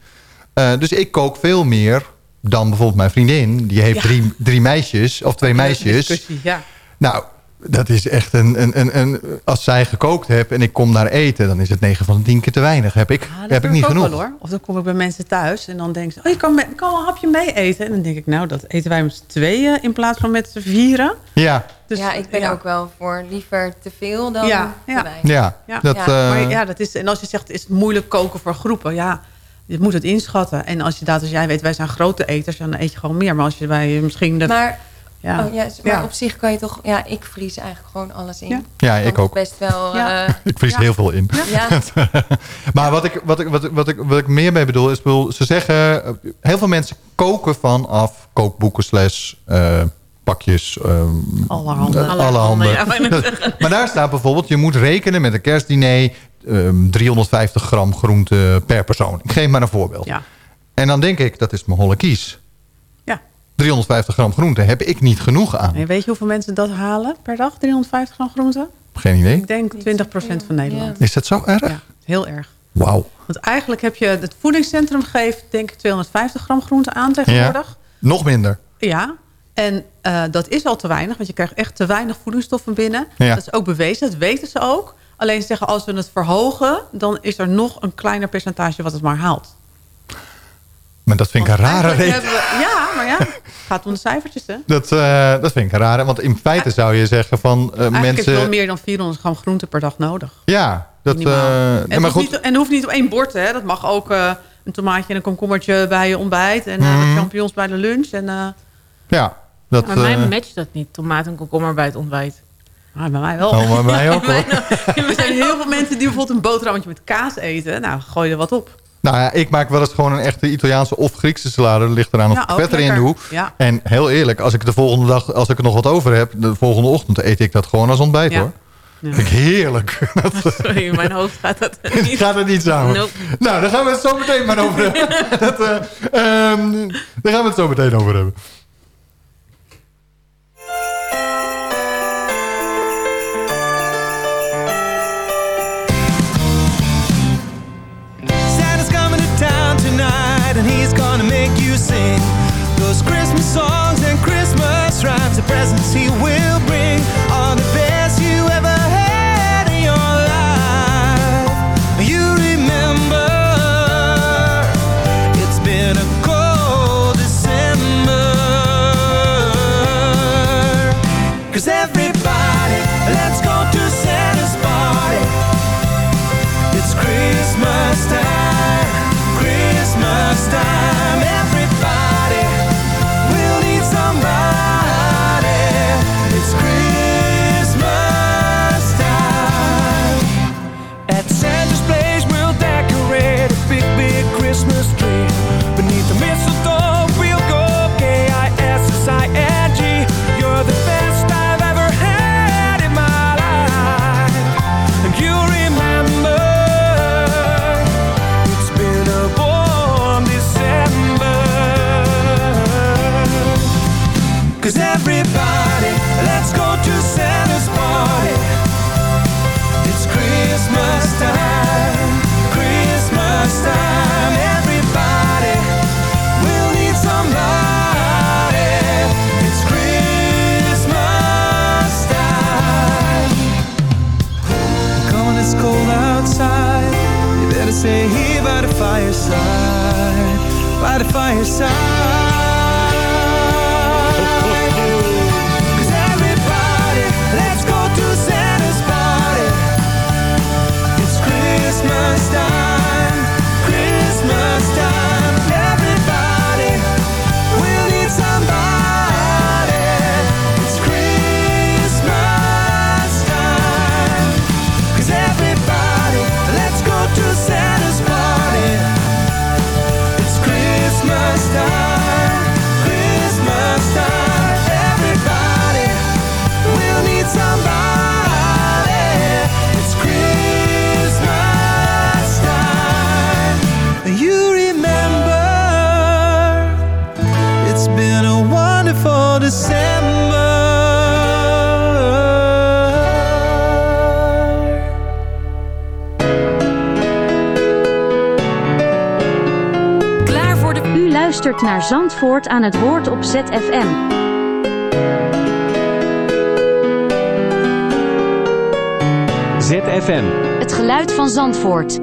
Eh, dus ik kook veel meer dan bijvoorbeeld mijn vriendin. Die heeft Ja. drie, drie meisjes, of twee meisjes. Ja. Nou, dat is echt een, een, een, een... Als zij gekookt heeft en ik kom daar eten... dan is het 9 van de 10 keer te weinig. Heb ik, Ja, dat heb ik niet ook genoeg. Wel, hoor. Of dan kom ik bij mensen thuis en dan denken ze... oh, je kan, met, kan wel een hapje mee eten. En dan denk ik, nou, dat eten wij met z'n tweeën... in plaats van met z'n vieren. Ja, Dus, ja, ik ben ja. ook wel voor liever te veel dan Ja, te ja. weinig. ja. Ja, Dat, Ja, eh, maar ja, dat is, en als je zegt, is het moeilijk koken voor groepen? Ja, je moet het inschatten. En als je dat, als jij weet, wij zijn grote eters, dan eet je gewoon meer. Maar als je bij misschien de... Maar, ja. oh, ja, maar Ja. op zich kan je toch... Ja, ik vries eigenlijk gewoon alles in. Ja. Ja, ik ook. best wel... Ja. eh, ik vries Ja. heel veel in. ja. Maar wat ik, wat, ik, wat, ik, wat, ik, wat ik meer mee bedoel is... bedoel, ze zeggen... eh, Heel veel mensen koken vanaf kookboeken slash eh, pakjes. ehm, Allerhande. maar daar staat bijvoorbeeld... je moet rekenen met een kerstdiner... ehm, 350 gram groente per persoon. Ik geef maar een voorbeeld. Ja. En dan denk ik, dat is mijn holle kies. Ja. 350 gram groente heb ik niet genoeg aan. En weet je hoeveel mensen dat halen per dag? 350 gram groente? Geen idee. Ik denk 20% van Nederland. Is dat zo erg? Ja, heel erg. Wauw. Want eigenlijk heb je... Het voedingscentrum geeft denk ik 250 gram groente aan tegenwoordig. Nog minder. Ja. En eh, dat is al te weinig, want je krijgt echt te weinig voedingsstoffen binnen. Ja. Dat is ook bewezen, dat weten ze ook. Alleen ze zeggen, als we het verhogen... dan is er nog een kleiner percentage wat het maar haalt. Maar dat vind ik een rare Eigenlijk reden. hebben we- ja, maar ja, het gaat om de cijfertjes, hè? Dat, eh, dat vind ik een rare. Want in feite zou je zeggen van eh, Eigenlijk mensen... is wel meer dan 400 gram groente per dag nodig. Ja, dat, eh, en, nee, maar hoeft goed. niet, en het hoeft niet op één bord, hè? Dat mag ook eh, een tomaatje en een komkommertje bij je ontbijt. En Mhm. champignons bij de lunch. En, eh, Ja, dat... Maar mij matcht dat niet, tomaat en komkommer bij het ontbijt. ah, bij mij wel. oh, maar mij ook hoor. er zijn heel veel mensen die bijvoorbeeld een boterhammetje met kaas eten. Nou, gooi er wat op. Nou ja, ik maak wel eens gewoon een echte Italiaanse of Griekse salade. Dat ligt eraan of Ja, ik vet erin lekker. doe. Ja. En heel eerlijk, als ik de volgende dag, als ik er nog wat over heb, de volgende ochtend eet ik dat gewoon als ontbijt Ja. hoor. Ja. Vind ik heerlijk. Sorry, in mijn hoofd gaat dat niet. Gaat het niet samen? Nope. Nou, daar gaan we het zo meteen maar over hebben. dat, eh, ehm, daar gaan we het zo meteen over hebben. Sing those Christmas songs and Christmas rhymes. The presents he will naar Zandvoort aan het woord op ZFM. ZFM. Het geluid van Zandvoort.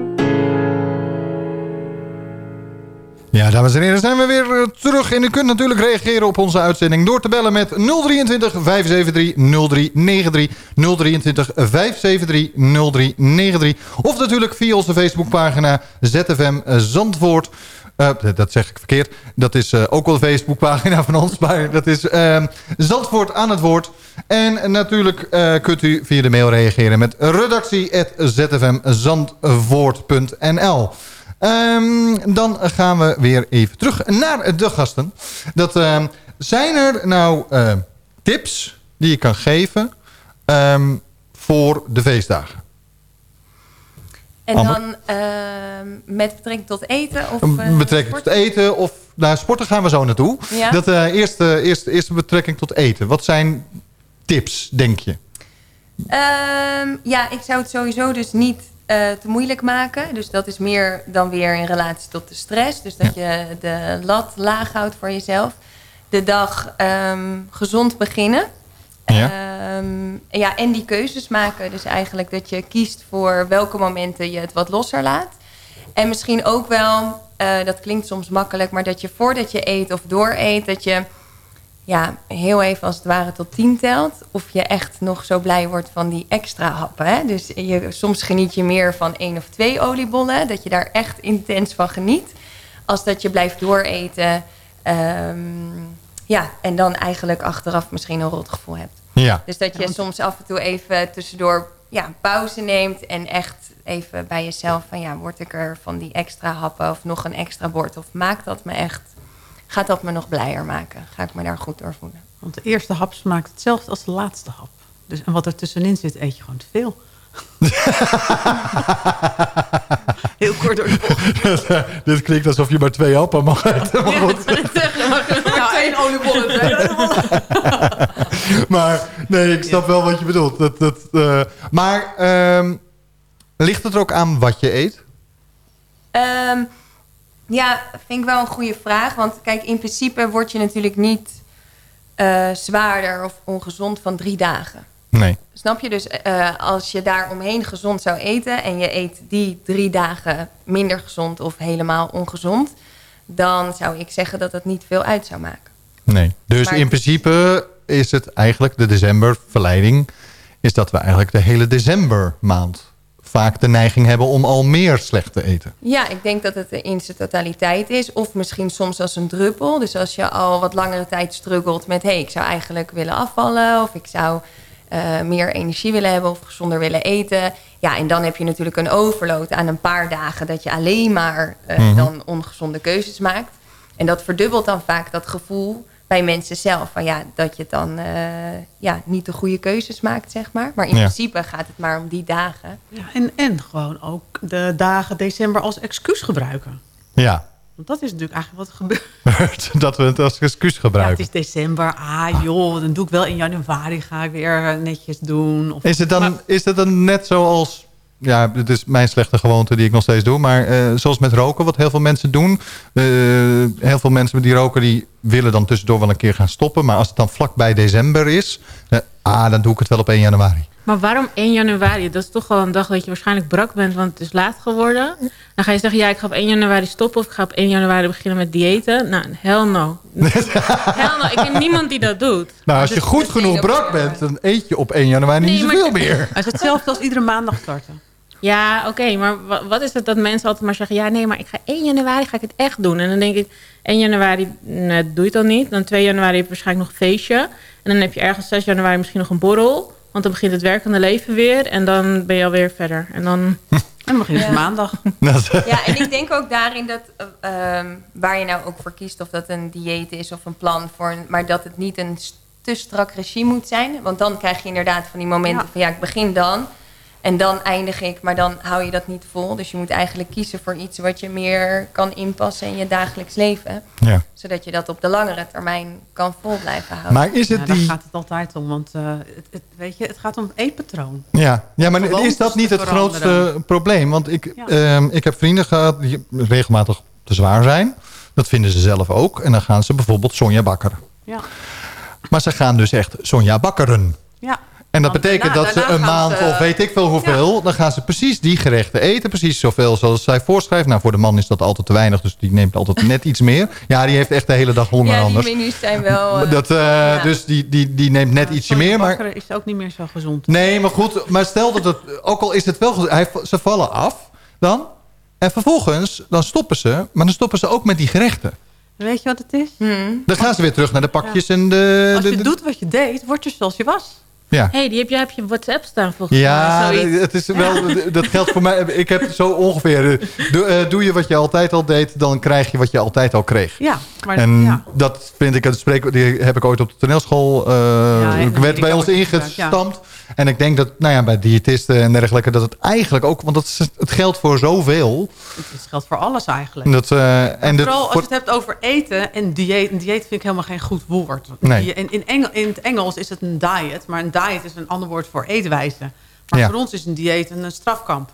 Ja, dames en heren, zijn we weer eh, terug. En u kunt natuurlijk reageren op onze uitzending door te bellen met 023 573 0393. 023 573 0393. Of natuurlijk via onze Facebookpagina ZFM Zandvoort. Uh, dat zeg ik verkeerd. Dat is uh, ook wel de Facebookpagina van ons. Maar dat is uh, Zandvoort aan het woord. En natuurlijk uh, kunt u via de mail reageren met redactie.zfmzandvoort.nl. Um, dan gaan we weer even terug naar de gasten. Dat, uh, zijn er nou tips die je kan geven voor de feestdagen? En dan uh, met betrekking tot eten? Of, met betrekking tot eten of naar sporten gaan we zo naartoe. Ja. Dat uh, eerste, eerste, eerste betrekking tot eten. Wat zijn tips, denk je? Um, ja, ik zou het sowieso dus niet uh, te moeilijk maken. Dus dat is meer dan weer in relatie tot de stress. Dus dat ja. je de lat laag houdt voor jezelf. De dag um, gezond beginnen. Ja. Um, ja, en die keuzes maken. Dus eigenlijk dat je kiest voor welke momenten je het wat losser laat. En misschien ook wel, uh, dat klinkt soms makkelijk... maar dat je voordat je eet of dooreet... dat je ja, heel even als het ware tot tien telt. Of je echt nog zo blij wordt van die extra happen. Hè? Dus je, soms geniet je meer van één of twee oliebollen. Dat je daar echt intens van geniet. Als dat je blijft dooreten. Um, ja, en dan eigenlijk achteraf misschien een rotgevoel hebt. Ja. Dus dat je ja, soms af en toe even tussendoor ja, pauze neemt. En echt even bij jezelf van ja, word ik er van die extra happen of nog een extra bord. Of maakt dat me echt gaat dat me nog blijer maken. Ga ik me daar goed door voelen. Want de eerste hap smaakt hetzelfde als de laatste hap. Dus, en wat er tussenin zit, eet je gewoon te veel. Heel kort door de bocht. Dit klinkt alsof je maar twee happen mag eten. Maar goed. Één oliebol en twee oliebollen. maar nee, ik snap wel wat je bedoelt. Dat, dat, uh, maar um, ligt het er ook aan wat je eet? Um, ja, vind ik wel een goede vraag. Want kijk, in principe word je natuurlijk niet uh, zwaarder of ongezond van drie dagen. Nee. Snap je? Dus uh, als je daar omheen gezond zou eten... en je eet die drie dagen minder gezond of helemaal ongezond... dan zou ik zeggen dat het niet veel uit zou maken. Nee, dus maar in principe is het eigenlijk de decemberverleiding... is dat we eigenlijk de hele decembermaand vaak de neiging hebben om al meer slecht te eten. Ja, ik denk dat het in zijn totaliteit is. Of misschien soms als een druppel. Dus als je al wat langere tijd struggelt met... hé, hey, ik zou eigenlijk willen afvallen... of ik zou uh, meer energie willen hebben of gezonder willen eten. Ja, en dan heb je natuurlijk een overload aan een paar dagen... dat je alleen maar uh, mm -hmm. dan ongezonde keuzes maakt. En dat verdubbelt dan vaak dat gevoel bij mensen zelf. Van ja, dat je dan uh, ja, niet de goede keuzes maakt, zeg maar. Maar in ja. principe gaat het maar om die dagen. Ja, en, en gewoon ook de dagen december als excuus gebruiken. Ja. Want dat is natuurlijk eigenlijk wat er gebeurt. dat we het als excuus gebruiken. Ja, het is december. Ah joh, dan doe ik wel in januari. Ga ik weer netjes doen. Of, is, het dan, maar, is het dan net zoals ja, het is mijn slechte gewoonte die ik nog steeds doe. Maar uh, zoals met roken, wat heel veel mensen doen. Uh, heel veel mensen die roken, die willen dan tussendoor wel een keer gaan stoppen. Maar als het dan vlakbij december is, uh, ah, dan doe ik het wel op 1 januari. Maar waarom 1 januari? Dat is toch wel een dag dat je waarschijnlijk brak bent, want het is laat geworden. Dan ga je zeggen, ja, ik ga op 1 januari stoppen of ik ga op 1 januari beginnen met diëten. Nou, hell no. hell no. Ik ken niemand die dat doet. Nou, als je goed genoeg brak bent, dan eet je op 1 januari nee, niet zoveel meer. Het is hetzelfde als iedere maandag starten. Ja, oké, okay, maar wat is het dat mensen altijd maar zeggen... ja, nee, maar ik ga 1 januari ga ik het echt doen. En dan denk ik, 1 januari nee, doe je het dan niet. Dan 2 januari heb je waarschijnlijk nog een feestje. En dan heb je ergens 6 januari misschien nog een borrel. Want dan begint het werkende leven weer. En dan ben je alweer verder. En dan... En dan begint het ja. maandag. Ja, en ik denk ook daarin dat... Uh, um, waar je nou ook voor kiest... of dat een dieet is of een plan voor... Een, maar dat het niet een te strak regime moet zijn. Want dan krijg je inderdaad van die momenten ja. van... ja, ik begin dan... En dan eindig ik, maar dan hou je dat niet vol. Dus je moet eigenlijk kiezen voor iets wat je meer kan inpassen in je dagelijks leven. Ja. Zodat je dat op de langere termijn kan vol blijven houden. Maar is het ja, die... Daar gaat het altijd om, want uh, het, het, weet je, het gaat om eetpatroon. Ja, ja maar Gewoon is dat niet het grootste probleem? Want ik, ja. um, ik heb vrienden gehad die regelmatig te zwaar zijn. Dat vinden ze zelf ook. En dan gaan ze bijvoorbeeld Sonja bakkeren. Ja. Maar ze gaan dus echt Sonja bakkeren. Ja. En dat Want betekent daarna- dat ze een maand ze- of weet ik veel hoeveel... dan gaan ze precies die gerechten eten. Precies zoveel zoals zij voorschrijft. Nou, voor de man is dat altijd te weinig. Dus die neemt altijd net iets meer. Ja, die heeft echt de hele dag honger Ja, die anders. menus zijn wel... eh, Dat, eh, ja. Dus die, die, die neemt net ietsje meer. Maar is ook niet meer zo gezond. Nee, maar goed. Maar stel dat het... Ook al is het wel... Hij, ze vallen af dan. En vervolgens, dan stoppen ze. Maar dan stoppen ze ook met die gerechten. Weet je wat het is? Dan gaan ze weer terug naar de pakjes en de... Als de- je de- doet wat je deed, word je zoals je was. Ja. hey, die heb jij op je WhatsApp staan volgens Ja, mij. zoiets. het is wel, dat geldt voor mij. Ik heb zo ongeveer... eh, Doe, eh, doe je wat je altijd al deed, dan krijg je wat je altijd al kreeg. Ja, maar En ja. dat vind ik, het spreek, die heb ik ooit op de toneelschool, Ja, dat werd bij ons ja. ingestampt. En ik denk dat, nou ja, bij diëtisten en dergelijke, dat het eigenlijk ook, want dat is, het geldt voor zoveel. Het geldt voor alles eigenlijk. Dat, eh, en dat, Vooral als je het hebt over eten en dieet. Een dieet vind ik helemaal geen goed woord. Nee. In, in, Engel, in het Engels is het een diet. Maar een diet is een ander woord voor eetwijze. Maar Ja. voor ons is een dieet een, een strafkamp.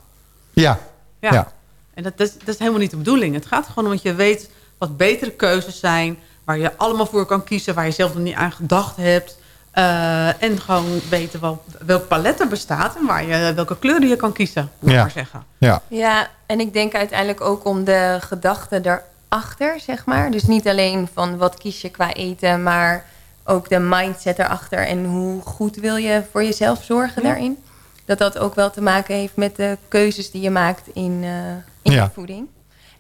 ja, Ja. ja. En dat, dat, is, dat is helemaal niet de bedoeling. Het gaat gewoon om dat je weet wat betere keuzes zijn. Waar je allemaal voor kan kiezen. Waar je zelf nog niet aan gedacht hebt. Eh, en gewoon weten wel, welk palet er bestaat. En waar je, welke kleuren je kan kiezen. Moet ik Ja. maar zeggen. Ja. Ja, en ik denk uiteindelijk ook om de gedachte erachter, zeg maar. Dus niet alleen van wat kies je qua eten, maar ook de mindset erachter. En hoe goed wil je voor jezelf zorgen Ja. daarin. Dat dat ook wel te maken heeft met de keuzes die je maakt in, eh, in Ja. je voeding.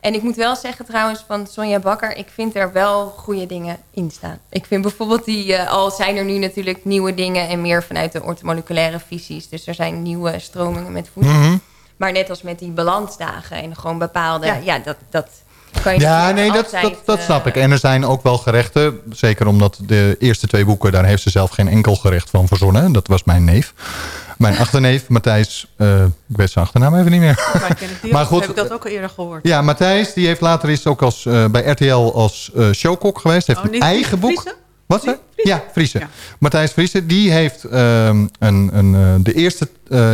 En ik moet wel zeggen trouwens van Sonja Bakker... ik vind er wel goede dingen in staan. Ik vind bijvoorbeeld die... eh, al zijn er nu natuurlijk nieuwe dingen... en meer vanuit de ortomoleculaire visies. Dus er zijn nieuwe stromingen met voeding. Mhm. Maar net als met die balansdagen en gewoon bepaalde... Ja, Ja. dat, dat kan je Ja, nee, dat, altijd, dat, dat eh, snap ik. En er zijn ook wel gerechten, zeker omdat de eerste twee boeken... daar heeft ze zelf geen enkel gerecht van verzonnen. Dat was mijn neef. Mijn achterneef, Matthijs... eh, ik weet zijn achternaam even niet meer. Maar, ik die Maar goed, heb ik dat ook al eerder gehoord. Ja, Matthijs, die heeft later is ook als, eh, bij RTL als eh, showkok geweest. Heeft Oh, een eigen boek. Friese? Wat zei? Ja, Friese. Ja. Matthijs Friese, die heeft ehm, een, een, de eerste,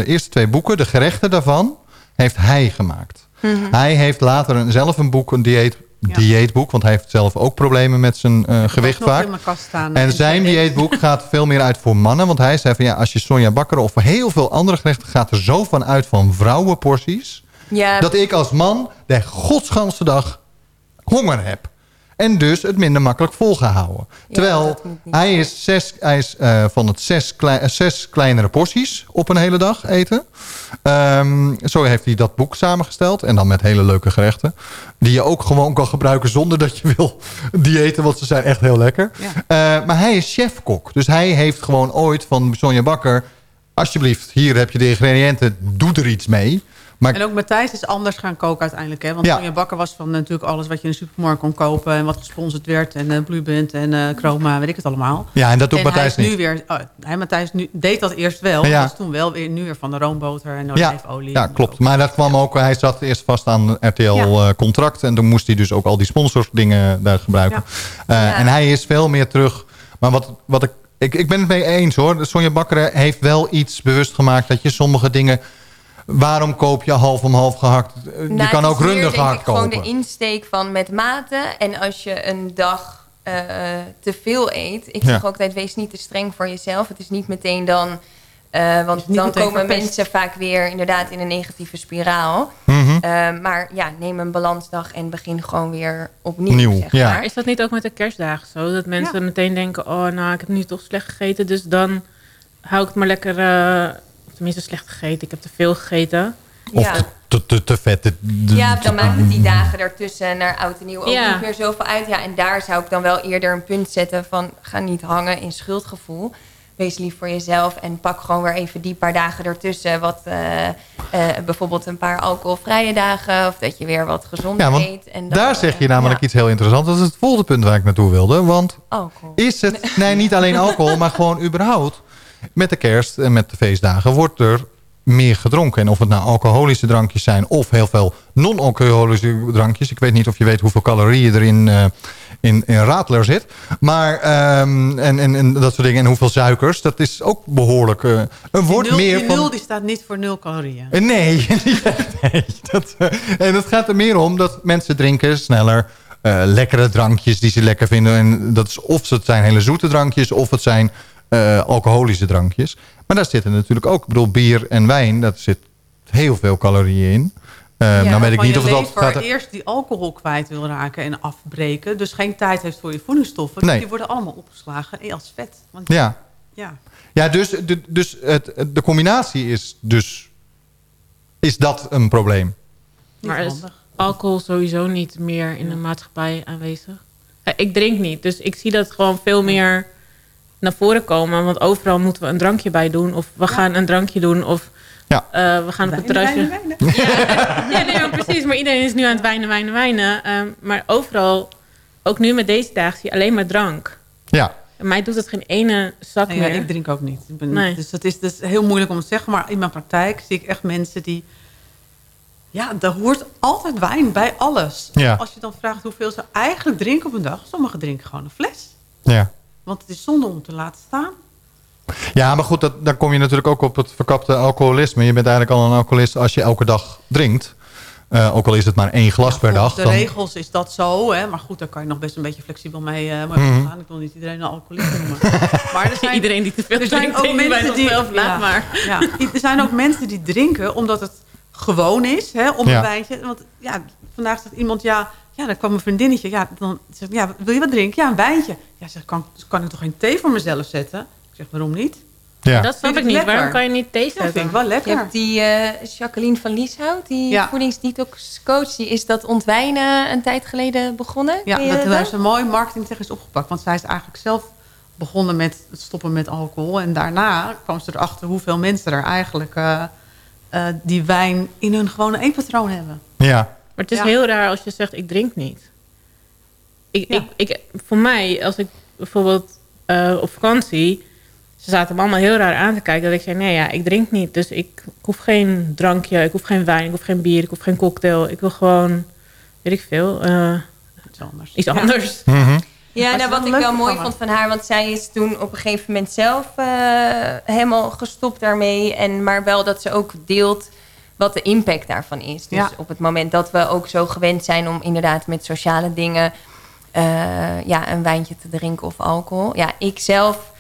eerste twee boeken, de gerechten daarvan, heeft hij gemaakt. Mhm. Hij heeft later een, zelf een boek, een dieet, Ja. dieetboek, want hij heeft zelf ook problemen met zijn eh, gewicht vaak. staan. En zijn dieetboek gaat veel meer uit voor mannen. Want hij zei van ja, als je Sonja Bakker of heel veel andere gerechten gaat er zo van uit van vrouwenporties. Ja, Dat ik als man de godsganse dag honger heb. En dus het minder makkelijk volgehouden. Terwijl hij is, zes, hij is eh, van het zes, klei- eh, zes kleinere porties op een hele dag eten. Ehm, zo heeft hij dat boek samengesteld. En dan met hele leuke gerechten. Die je ook gewoon kan gebruiken zonder dat je wil diëten. Want ze zijn echt heel lekker. Ja. Eh, maar hij is chefkok. Dus hij heeft gewoon ooit van Sonja Bakker... Alsjeblieft, hier heb je de ingrediënten. Doe er iets mee. Maar En ook Matthijs is anders gaan koken uiteindelijk. Hè? Want Ja. Sonja Bakker was van natuurlijk alles wat je in de supermarkt kon kopen... en wat gesponsord werd. En uh, en eh, Chroma, weet ik het allemaal. Ja, en dat doet en Matthijs niet. nu weer, oh, hij, Matthijs nu, deed dat eerst wel. Ja. Ja. was toen wel weer, nu weer van de roomboter en ja, olijfolie. ja, en klopt. Maar dat kwam ook, hij zat eerst vast aan Ja. RTL-contract. en toen moest hij dus ook al die sponsordingen daar gebruiken. Eh, Ja. En hij is veel meer terug. Maar wat, wat ik, ik, ik ben het mee eens hoor. Sonja Bakker heeft wel iets bewust gemaakt dat je sommige dingen... Waarom koop je half om half gehakt? Eh, je Nou, kan ook runder denk gehakt ik, gewoon kopen. de insteek van met mate. En als je een dag eh, te veel eet. Ik Ja. zeg ook altijd, wees niet te streng voor jezelf. Het is niet meteen dan... eh, want dan komen verpest. mensen vaak weer inderdaad in een negatieve spiraal. Mhm. Maar ja, neem een balansdag en begin gewoon weer opnieuw. Nieuw, zeg ja. maar. Is dat niet ook met de kerstdagen zo? Dat mensen meteen denken, oh nou, ik heb nu toch slecht gegeten. Dus dan hou ik het maar lekker, eh, tenminste slecht gegeten. Ik heb te veel gegeten. Of Ja. te, te, te vet. te- te- Ja, dan maakt het die dagen daartussen naar oud en nieuw ook Ja. niet meer zoveel uit. Ja, en daar zou ik dan wel eerder een punt zetten van... ga niet hangen in schuldgevoel. Wees lief voor jezelf en pak gewoon weer even die paar dagen ertussen. Wat, eh, eh, bijvoorbeeld een paar alcoholvrije dagen... of dat je weer wat gezonder Ja, want eet. En dan, Daar zeg je eh, namelijk ja, iets heel interessants. Dat is het volgende punt waar ik naartoe wilde. Want Alcohol. is het, nee niet alleen alcohol, maar gewoon überhaupt. Met de kerst en met de feestdagen wordt er meer gedronken. En of het nou alcoholische drankjes zijn of heel veel non-alcoholische drankjes. Ik weet niet of je weet hoeveel calorieën er in, eh, in, in Radler zit. Maar, ehm, en, en, en dat soort dingen. En hoeveel suikers. Dat is ook behoorlijk. eh er wordt die nul, meer die van... nul die staat niet voor nul calorieën. Eh, Nee, nee. Dat, en het gaat er meer om dat mensen drinken sneller lekkere drankjes die ze lekker vinden. En dat is of het zijn hele zoete drankjes of het zijn alcoholische drankjes. Maar daar zitten natuurlijk ook, ik bedoel, bier en wijn, daar zit heel veel calorieën in. Uh, nou weet ik Van niet je of het altijd gaat... eerst die alcohol kwijt wil raken en afbreken. Dus geen tijd heeft voor je voedingsstoffen. Nee. Die worden allemaal opgeslagen als vet. Want, Ja, ja. ja dus, de, dus het, de combinatie is dus... Is dat een probleem? Maar is alcohol sowieso niet meer in de maatschappij aanwezig? Eh, Ik drink niet, dus ik zie dat gewoon veel meer naar voren komen. Want overal moeten we een drankje bij doen. Of we gaan een drankje doen. Of Ja. eh, we gaan op het terrasje. Ja, ja nee, maar precies. Maar iedereen is nu aan het wijnen, wijnen, wijnen. Ehm, maar overal, ook nu met deze dagen, zie je alleen maar drank. Ja. En mij doet het geen ene zak Nee, ja, meer. ik drink ook niet. Ik ben, Nee. Dus dat is, is heel moeilijk om te zeggen. Maar in mijn praktijk zie ik echt mensen die... Ja, er hoort altijd wijn bij alles. Ja. Als je dan vraagt hoeveel ze eigenlijk drinken op een dag. Sommigen drinken gewoon een fles. Ja. Want het is zonde om te laten staan. Ja, maar goed, dat, dan kom je natuurlijk ook op het verkapte alcoholisme. Je bent eigenlijk al een alcoholist als je elke dag drinkt. Eh, ook al is het maar één glas per dag. De dan- regels is dat zo. Hè? Maar goed, daar kan je nog best een beetje flexibel mee, eh mee Mhm. omgaan. Ik wil niet iedereen een alcoholist noemen. maar er zijn, Iedereen die te veel er zijn drinkt, ook mensen die... zichzelf, laat ja, maar. Ja, er zijn ook mensen die drinken omdat het gewoon is. Hè, om Ja. een wijntje. Want ja, vandaag zegt iemand... Ja, ja, dan kwam een vriendinnetje. Ja, dan zegt ja, wil je wat drinken? Ja, een wijntje. Ja, zeg, kan, kan ik toch geen thee voor mezelf zetten? Ik zeg, waarom niet? Ja. Dat snap ik niet. lekker. Waarom kan je niet thee Ja, zetten? vind ik wel lekker. Je hebt die eh, Jacqueline van Lieshout, die Ja. voedingsdetox-coach. Die is dat ontwijnen een tijd geleden begonnen. Ja, dat dat? heeft een mooi marketingtechnisch opgepakt. Want zij is eigenlijk zelf begonnen met het stoppen met alcohol. En daarna kwam ze erachter hoeveel mensen er eigenlijk eh, eh, die wijn in hun gewone eetpatroon hebben. Ja. Maar het is Ja. heel raar als je zegt, ik drink niet. Ik, ik, ik, voor mij, als ik bijvoorbeeld eh, op vakantie... Ze zaten me allemaal heel raar aan te kijken. Dat ik zei, nee ja, ik drink niet. Dus ik, ik hoef geen drankje, ik hoef geen wijn, ik hoef geen bier, ik hoef geen cocktail. Ik wil gewoon, weet ik veel, eh, Iets anders. iets Ja. anders. Ja, Maar nou, wat ik wel mooi vond van haar... want zij is toen op een gegeven moment zelf eh, helemaal gestopt daarmee. En, maar wel dat ze ook deelt wat de impact daarvan is. Dus Ja. op het moment dat we ook zo gewend zijn... om inderdaad met sociale dingen eh, ja, een wijntje te drinken of alcohol. Ja, ik zelf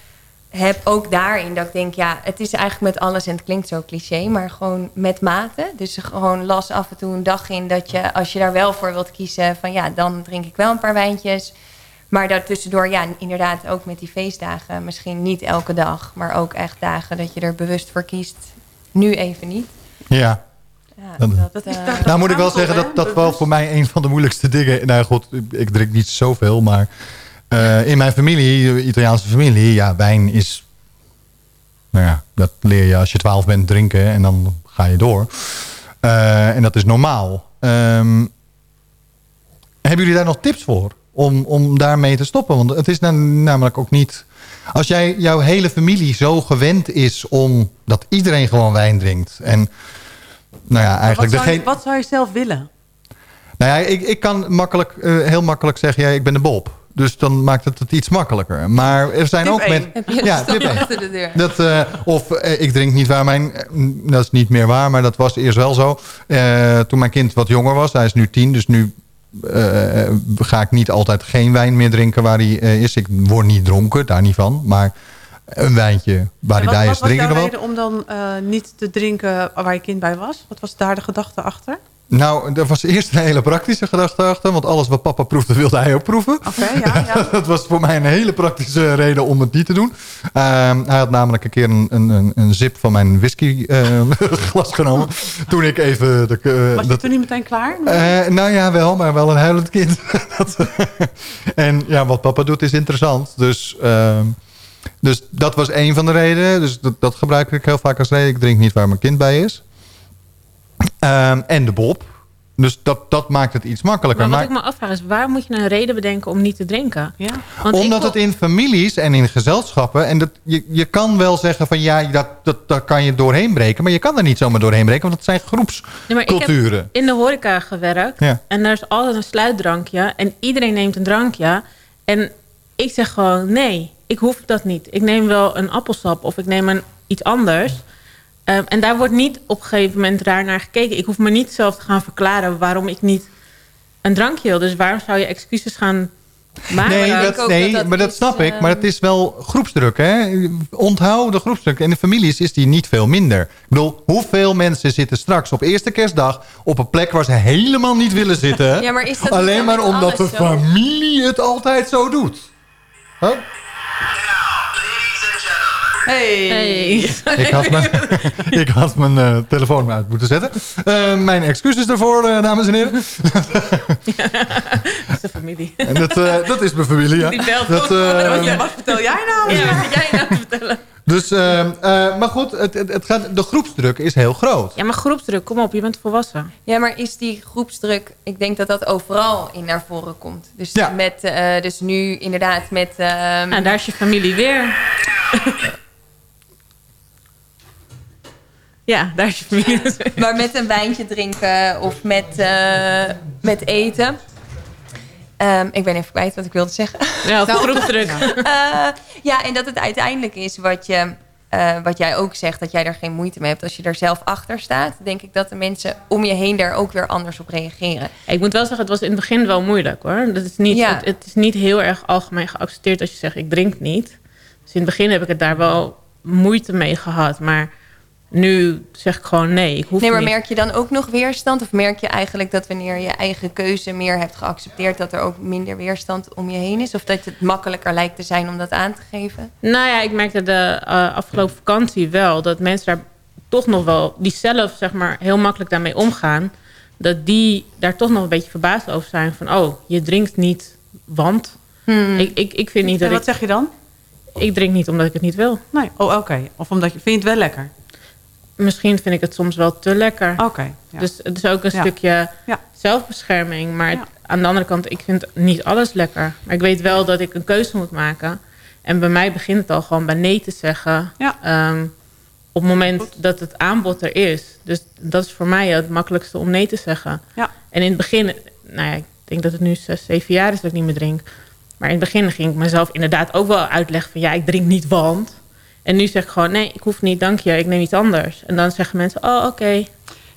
heb ook daarin dat ik denk... ja, het is eigenlijk met alles... en het klinkt zo cliché, maar gewoon met mate. Dus gewoon las af en toe een dag in... dat je, als je daar wel voor wilt kiezen... van ja, dan drink ik wel een paar wijntjes... Maar daartussendoor, ja, inderdaad ook met die feestdagen. Misschien niet elke dag, maar ook echt dagen dat je er bewust voor kiest. Nu even niet. Ja. Ja, Dat- Dat eh, daar- Nou moet ik wel zeggen, dat, dat Dat wel voor mij een van de moeilijkste dingen... Nou goed, ik drink niet zoveel, maar... eh, in mijn familie, de Italiaanse familie, ja, wijn is... Nou ja, dat leer je als je twaalf bent drinken en dan ga je door. Eh, en dat is normaal. Ehm, hebben jullie daar nog tips voor? Om, om daarmee te stoppen? Want het is na- namelijk ook niet... Als jij, jouw hele familie zo gewend is om dat iedereen gewoon wijn drinkt. En nou ja, eigenlijk wat, zou je, degene... wat zou je zelf willen? Nou ja, ik, ik kan makkelijk, eh, heel makkelijk zeggen, ja, ik ben de Bob. Dus dan maakt het het iets makkelijker. Maar er zijn Tip ook mensen... Heb je een Ja, tip de deur. Dat, eh, of eh, ik drink niet waar mijn... dat is niet meer waar, maar dat was eerst wel zo. Eh, toen mijn kind wat jonger was, hij is nu tien, dus nu eh, ga ik niet altijd geen wijn meer drinken waar hij is. Ik word niet dronken, daar niet van. Maar een wijntje was drinken we wel. reden om dan eh, niet te drinken waar je kind bij was? Wat was daar de gedachte achter? Nou, er was eerst een hele praktische gedachte achter. Want alles wat papa proefde, wilde hij ook proeven. Oké, ja, ja. dat was voor mij een hele praktische reden om het niet te doen. Ehm, hij had namelijk een keer een, een, een, een zip van mijn whisky eh, glas genomen. Toen ik even... De, eh, Was je dat, toen niet meteen klaar? eh, nou ja, wel, maar wel een huilend kind. Dat- en ja, wat papa doet is interessant. Dus, ehm, dus dat was één van de redenen. Dus dat, dat gebruik ik heel vaak als reden. Ik drink niet waar mijn kind bij is. Ehm, en de Bob. Dus dat, dat maakt het iets makkelijker. Maar wat Maar- ik me afvraag is, waar moet je een reden bedenken om niet te drinken? Ja. Want omdat wil- het in families en in gezelschappen... en dat, je, je kan wel zeggen van ja, dat, dat, dat kan je doorheen breken... maar je kan er niet zomaar doorheen breken... want dat zijn Nee, groepsculturen. heb in de horeca gewerkt. Ja. En daar is altijd een sluitdrankje. En iedereen neemt een drankje. En ik zeg gewoon, nee, ik hoef dat niet. Ik neem wel een appelsap of ik neem een, iets anders. Ehm, en daar wordt niet op een gegeven moment raar naar gekeken. Ik hoef me niet zelf te gaan verklaren waarom ik niet een drankje wil. Dus waarom zou je excuses gaan maken? Nee, dat, nee maar dat snap ik. Maar het is wel groepsdruk. Hè? Onthoud de groepsdruk. En in families is die niet veel minder. Ik bedoel, hoeveel mensen zitten straks op eerste kerstdag... op een plek waar ze helemaal niet willen zitten? Ja, maar is dat Alleen maar omdat de zo? familie het altijd zo doet. Huh? Hey. Ik had mijn, ik had mijn eh, telefoon uit moeten zetten. Eh, mijn excuses daarvoor, eh, dames en heren. Dat is de familie. En dat, eh, dat is mijn familie, ja. Die belt Dat, eh, Wat vertel jij nou? Ja, wat jij nou vertellen? Dus, eh, eh, maar goed, het, het, het gaat, de groepsdruk is heel groot. Ja, maar groepsdruk, kom op, je bent volwassen. Ja, maar is die groepsdruk... Ik denk dat dat overal in naar voren komt. Dus, Ja. met, eh, dus nu inderdaad met... ehm, Nou, daar is je familie weer. ja, daar is je familie weer. Maar met een wijntje drinken of met, eh, met eten. Ehm, ik ben even kwijt wat ik wilde zeggen. Ja, groepsdruk. Eh, ja, en dat het uiteindelijk is wat, je, eh, wat jij ook zegt, dat jij er geen moeite mee hebt. Als je er zelf achter staat, denk ik dat de mensen om je heen daar ook weer anders op reageren. Ik moet wel zeggen, het was in het begin wel moeilijk hoor. Dat is niet, Ja. het, het is niet heel erg algemeen geaccepteerd als je zegt ik drink niet. Dus in het begin heb ik het daar wel moeite mee gehad. Maar nu zeg ik gewoon nee, ik hoef Nee, maar niet. merk je dan ook nog weerstand? Of merk je eigenlijk dat wanneer je eigen keuze meer hebt geaccepteerd... dat er ook minder weerstand om je heen is? Of dat het makkelijker lijkt te zijn om dat aan te geven? Nou ja, ik merkte de eh, afgelopen vakantie wel dat mensen daar toch nog wel, die zelf zeg maar heel makkelijk daarmee omgaan, dat die daar toch nog een beetje verbaasd over zijn van, oh, je drinkt niet, want ik, ik, ik vind niet dat En wat ik, zeg je dan? ik drink niet omdat ik het niet wil. Nee, oh oké. Of omdat je, vind je het wel lekker? Misschien vind ik het soms wel te lekker. Oké. ja. Dus het is ook een Ja. stukje Ja. zelfbescherming. Maar het- aan de andere kant, ik vind niet alles lekker. Maar ik weet wel dat ik een keuze moet maken. En bij mij begint het al gewoon bij nee te zeggen. Ehm, op het moment dat het aanbod er is. Dus dat is voor mij het makkelijkste om nee te zeggen. Ja. En in het begin, nou ja, ik denk dat het nu zes, zeven jaar is dat ik niet meer drink. Maar in het begin ging ik mezelf inderdaad ook wel uitleggen van ja, ik drink niet want. En nu zeg ik gewoon nee, ik hoef niet, dank je, ik neem iets anders. En dan zeggen mensen, oh oké.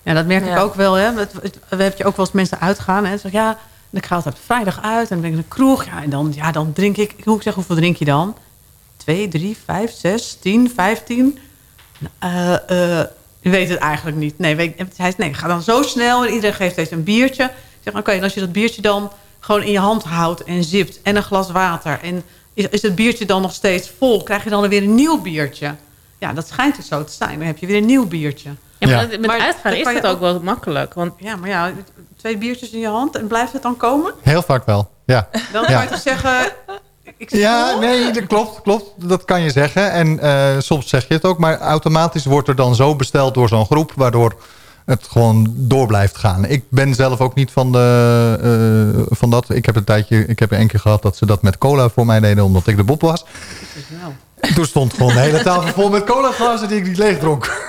Ja, dat merk ik ook wel. Hè. We hebben je ook wel eens mensen uitgaan. Hè. Zeg, ja, en ik ga altijd vrijdag uit. En dan ben ik in de kroeg. Ja, en dan, ja, dan drink ik... Hoe ik zeg, hoeveel drink je dan? Twee, drie, vijf, zes, tien, vijftien? Eh, eh, je weet het eigenlijk niet. Nee, weet, hij zei, nee, ga dan zo snel. En iedereen geeft steeds een biertje. Ik zeg, oké, en als je dat biertje dan gewoon in je hand houdt en zipt. En een glas water. En is, is het biertje dan nog steeds vol? Krijg je dan weer een nieuw biertje? Ja, dat schijnt dus zo te zijn. Dan heb je weer een nieuw biertje. Ja, maar Ja. met Maar uitgaan is kan je dat ook ook- wel makkelijk. Want Ja, maar ja, twee biertjes in je hand en blijft het dan komen? Heel vaak wel, ja. Dan Ja. kan je toch zeggen... Ik Ja, nee, dat klopt, klopt. Dat kan je zeggen. En eh, soms zeg je het ook. Maar automatisch wordt er dan zo besteld door zo'n groep... waardoor het gewoon door blijft gaan. Ik ben zelf ook niet van, de, eh, van dat. Ik heb een tijdje, ik heb één keer gehad dat ze dat met cola voor mij deden... omdat ik de Bob was. Nou, Toen stond gewoon de hele tafel vol met cola glazen die ik niet leeg dronk.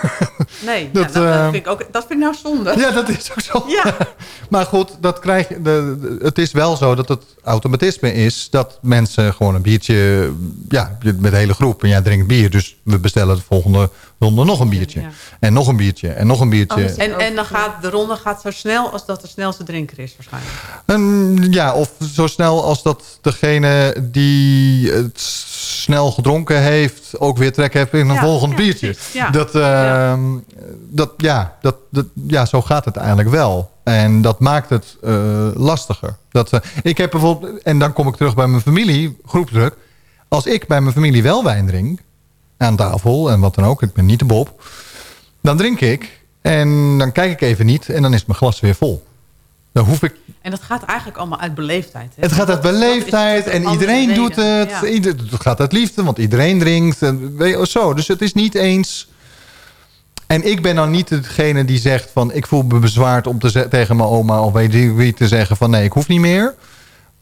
nee, Dat, nou, dat, eh, vind ik ook, dat vind ik nou zonde. Ja, dat is ook zo. Ja. Maar goed, dat krijg je, de, de- het is wel zo dat het automatisme is... dat mensen gewoon een biertje... Ja, met de hele groep. En jij drinkt bier, dus we bestellen de volgende ronde nog een biertje. Ja. En nog een biertje. En nog een biertje. Anders- En, en dan gaat de ronde gaat zo snel als dat de snelste drinker is waarschijnlijk. Ja, of zo snel als dat degene die het snel gedronken heeft... ook weer trek heeft in een Ja, volgend ja, biertje. Dat, ehm, Ja. Dat, ja, dat, dat, ja, zo gaat het eigenlijk wel. En dat maakt het eh, lastiger. Dat, eh, ik heb bijvoorbeeld, en dan kom ik terug bij mijn familie, groepsdruk. Als ik bij mijn familie wel wijn drink, aan tafel en wat dan ook, ik ben niet de Bob... dan drink ik en dan kijk ik even niet en dan is mijn glas weer vol. Dan hoef ik En dat gaat eigenlijk allemaal uit beleefdheid. Hè? het gaat uit beleefdheid en iedereen doet het. Ja. Ieder, het gaat uit liefde, want iedereen drinkt. En, je, zo. Dus het is niet eens... En ik ben dan niet degene die zegt van... ik voel me bezwaard om te tegen mijn oma of weet ik wie te zeggen van... nee, ik hoef niet meer.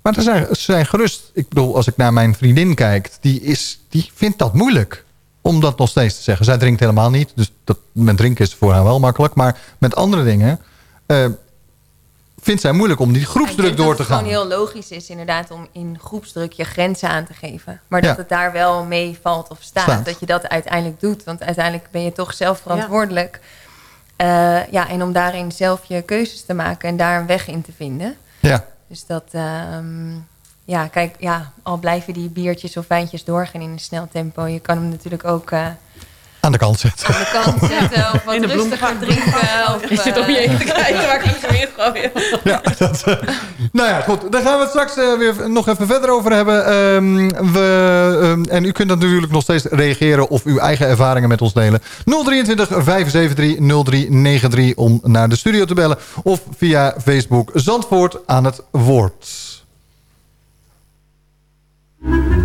Maar zijn, ze zijn gerust. Ik bedoel, als ik naar mijn vriendin kijk... die, is, die vindt dat moeilijk om dat nog steeds te zeggen. Zij drinkt helemaal niet. Dus dat, met drinken is voor haar wel makkelijk. Maar met andere dingen... eh, vindt zij moeilijk om die Ik groepsdruk denk door dat te het gaan. gewoon heel logisch is inderdaad om in groepsdruk je grenzen aan te geven. Maar dat Ja. het daar wel mee valt of staat. Staat. Dat je dat uiteindelijk doet. Want uiteindelijk ben je toch zelf verantwoordelijk. Eh, ja, en om daarin zelf je keuzes te maken en daar een weg in te vinden. Ja. Dus dat, ehm, ja, kijk, ja, al blijven die biertjes of wijntjes doorgaan in een snel tempo. Je kan hem natuurlijk ook eh, Aan de kant zetten. aan de kant zetten of wat In de rustiger drinken. Of, Je zit om je heen te eh, kijken waar ik hem in gooien. Ja, dat, eh, nou ja, goed. Daar gaan we het straks weer nog even verder over hebben. Ehm, we, ehm, en u kunt natuurlijk nog steeds reageren of uw eigen ervaringen met ons delen. 023 573 0393 om naar de studio te bellen. Of via Facebook Zandvoort aan het woord. Het was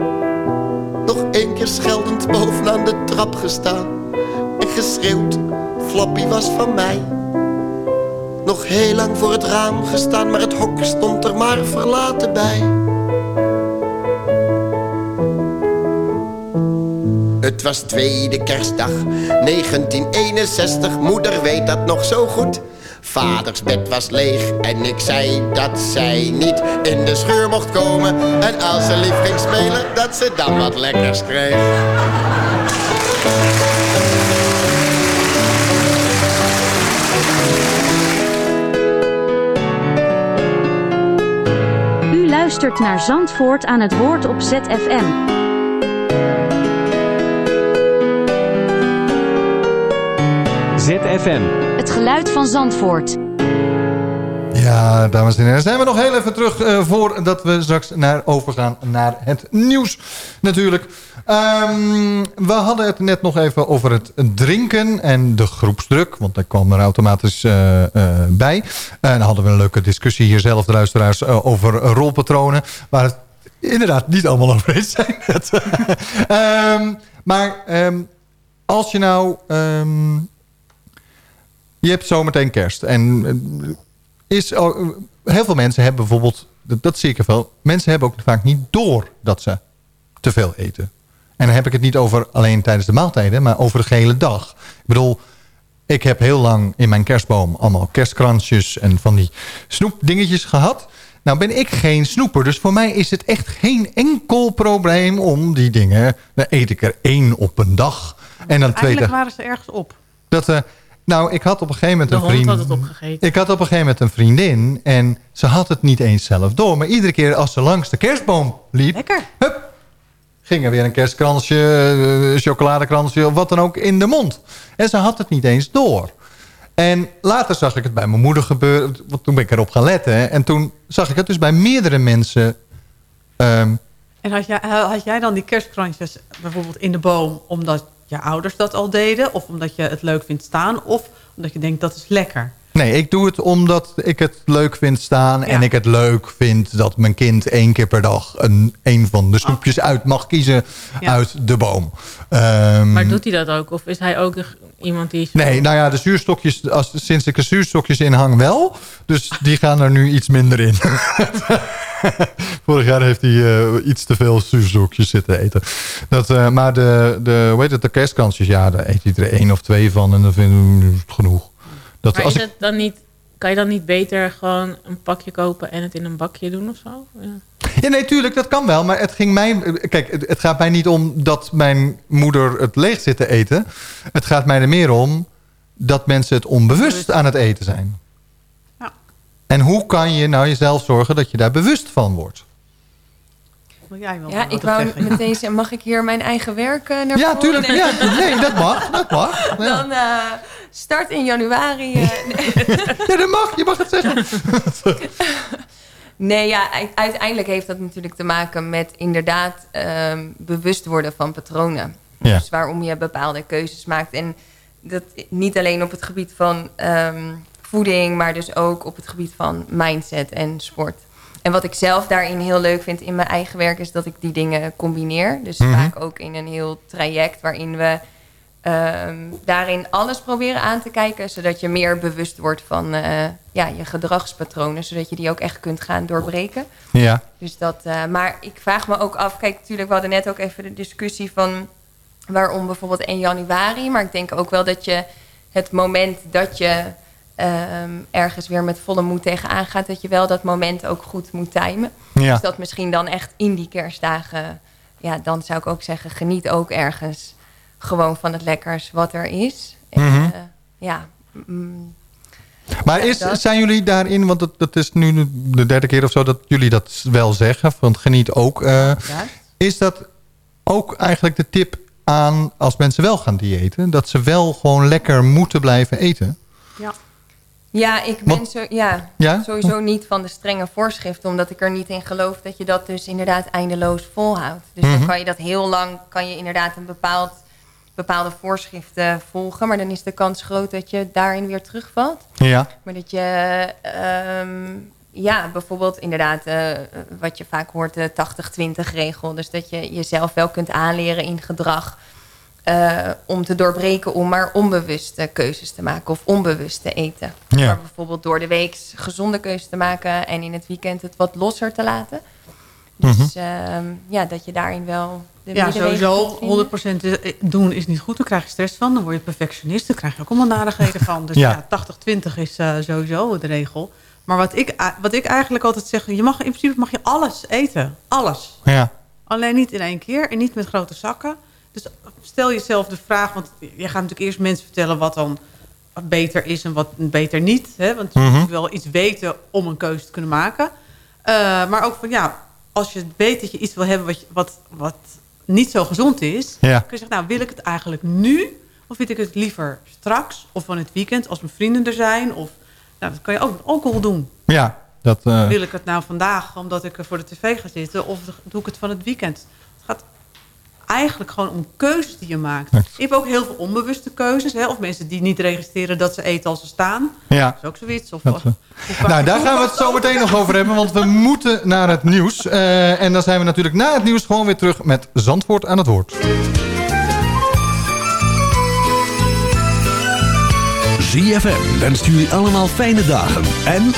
Één keer scheldend bovenaan de trap gestaan. En geschreeuwd, Flappy was van mij. Nog heel lang voor het raam gestaan, maar het hok stond er maar verlaten bij. Het was tweede kerstdag 1961, moeder weet dat nog zo goed. Vaders bed was leeg en ik zei dat zij niet in de schuur mocht komen. En als ze lief ging spelen, dat ze dan wat lekkers kreeg. U luistert naar Zandvoort aan het woord op ZFM. ZFM. Het geluid van Zandvoort. Ja, dames en heren. Zijn we nog heel even terug uh, voordat we straks naar overgaan naar het nieuws natuurlijk. Um, we hadden het net nog even over het drinken en de groepsdruk. Want daar kwam er automatisch uh, uh, bij. En dan hadden we een leuke discussie hier zelf, de luisteraars, over rolpatronen. Waar het inderdaad niet allemaal over eens zijn. Ehm, maar ehm, als je nou... ehm, je hebt zometeen kerst. En eh, is, oh, heel veel mensen hebben bijvoorbeeld... Dat, dat zie ik er wel. Mensen hebben ook vaak niet door dat ze te veel eten. En dan heb ik het niet over alleen tijdens de maaltijden... maar over de gehele dag. Ik bedoel... Ik heb heel lang in mijn kerstboom allemaal kerstkransjes en van die snoepdingetjes gehad. Nou ben ik geen snoeper, dus voor mij is het echt geen enkel probleem om die dingen... Dan eet ik er één op een dag. En dan twee Eigenlijk dagen. waren ze ergens op. Dat, eh, nou, ik had op een gegeven moment De een hond vriend. had het opgegeten. Ik had op een gegeven moment een vriendin en ze had het niet eens zelf door. Maar iedere keer als ze langs de kerstboom liep, Lekker. hup, ging er weer een kerstkransje, eh, chocoladekransje of wat dan ook in de mond. En ze had het niet eens door. En later zag ik het bij mijn moeder gebeuren. Want toen ben ik erop gaan letten. En toen zag ik het dus bij meerdere mensen. ehm, En had jij, had jij dan die kerstkrantjes bijvoorbeeld in de boom... omdat je ouders dat al deden? Of omdat je het leuk vindt staan? Of omdat je denkt dat is lekker? Nee, ik doe het omdat ik het leuk vind staan. En ik het leuk vind dat mijn kind één keer per dag... een, een van de snoepjes uit mag kiezen Ja. uit de boom. Ehm, Maar doet hij dat ook? Of is hij ook iemand die... Nee, nou ja, de zuurstokjes, als, sinds ik er zuurstokjes in hang wel. Dus die gaan er nu iets minder in. Vorig jaar heeft hij eh, iets te veel zuurstokjes zitten eten. Dat, eh, maar de, de, hoe heet het, de kerstkansjes, ja, daar eet hij er één of twee van. En dan vinden we het genoeg. Dat, maar als is ik, het dan niet... Kan je dan niet beter gewoon een pakje kopen en het in een bakje doen of zo? Ja. Ja, nee, tuurlijk, dat kan wel. Maar het ging mij... Kijk, het, het gaat mij niet om dat mijn moeder het leeg zit te eten. Het gaat mij er meer om dat mensen het onbewust aan het eten zijn. En hoe kan je nou jezelf zorgen dat je daar bewust van wordt? Wil jij wel Ja, ik wou zeggen? meteen zeggen, mag ik hier mijn eigen werk eh, naar Ja, voren tuurlijk. Ja, nee, dat mag. Dat mag. Ja, Dan eh, start in januari. eh, ja dat mag. Je mag het zeggen. Nee, ja, uiteindelijk heeft dat natuurlijk te maken met inderdaad ehm, bewust worden van patronen. Ja. Dus waarom je bepaalde keuzes maakt. En dat niet alleen op het gebied van ehm, voeding, maar dus ook op het gebied van mindset en sport. En wat ik zelf daarin heel leuk vind in mijn eigen werk is dat ik die dingen combineer. Dus Mhm. vaak ook in een heel traject waarin we ehm, daarin alles proberen aan te kijken, zodat je meer bewust wordt van eh, ja, je gedragspatronen, zodat je die ook echt kunt gaan doorbreken. Ja. Dus dat, eh, maar ik vraag me ook af, kijk, natuurlijk, we hadden net ook even de discussie van waarom bijvoorbeeld 1 januari. Maar ik denk ook wel dat je het moment dat je ehm, ergens weer met volle moed tegenaan gaat, dat je wel dat moment ook goed moet timen. Ja. Dus dat misschien dan echt in die kerstdagen, ja, dan zou ik ook zeggen, geniet ook ergens gewoon van het lekkers wat er is. En, Mhm. eh, ja. mm, Maar is, zijn jullie daarin, want dat, dat is nu de derde keer of zo dat jullie dat wel zeggen, want geniet ook. eh, is dat ook eigenlijk de tip aan als mensen wel gaan diëten, dat ze wel gewoon lekker moeten blijven eten? Ja. Ja, ik ben zo, ja, Ja? sowieso niet van de strenge voorschriften. Omdat ik er niet in geloof dat je dat dus inderdaad eindeloos volhoudt. Dus Mhm. dan kan je dat heel lang, kan je inderdaad een bepaald, bepaalde voorschriften volgen. Maar dan is de kans groot dat je daarin weer terugvalt. Ja. Maar dat je, ehm, ja, bijvoorbeeld inderdaad, eh, wat je vaak hoort, de 80-20 regel. Dus dat je jezelf wel kunt aanleren in gedrag. Eh, om te doorbreken om maar onbewuste keuzes te maken of onbewust te eten. Ja. Maar bijvoorbeeld door de week gezonde keuzes te maken en in het weekend het wat losser te laten. Dus ehm, ja, dat je daarin wel de Ja, sowieso kunt vinden. 100% doen is niet goed. Dan krijg je stress van. Dan word je perfectionist. Dan krijg je ook allemaal narigheden van. Dus Ja. ja, 80-20 is eh, sowieso de regel. Maar wat ik, wat ik eigenlijk altijd zeg... Je mag, in principe mag je alles eten. Alles. Ja. Alleen niet in één keer. En niet met grote zakken. Dus stel jezelf de vraag... Want je gaat natuurlijk eerst mensen vertellen wat dan beter is en wat beter niet. Hè? Want je Mhm. moet wel iets weten om een keuze te kunnen maken. Eh, maar ook van ja, als je weet dat je iets wil hebben wat, wat, wat niet zo gezond is... Ja. kun je zeggen, nou wil ik het eigenlijk nu... of vind ik het liever straks of van het weekend als mijn vrienden er zijn... of nou, dat kan je ook met alcohol doen. Ja, dat... eh, Wil ik het nou vandaag omdat ik voor de tv ga zitten... of doe ik het van het weekend? Eigenlijk gewoon om keuzes die je maakt. Je hebt ook heel veel onbewuste keuzes. Hè? Of mensen die niet registreren dat ze eten als ze staan. Ja. Dat is ook zoiets. Of, Dat, of- eh, Nou, daar gaan we het zo meteen nog over hebben, want we moeten naar het nieuws. Eh, en dan zijn we natuurlijk na het nieuws gewoon weer terug met Zandvoort aan het woord. ZFM wenst jullie allemaal fijne dagen en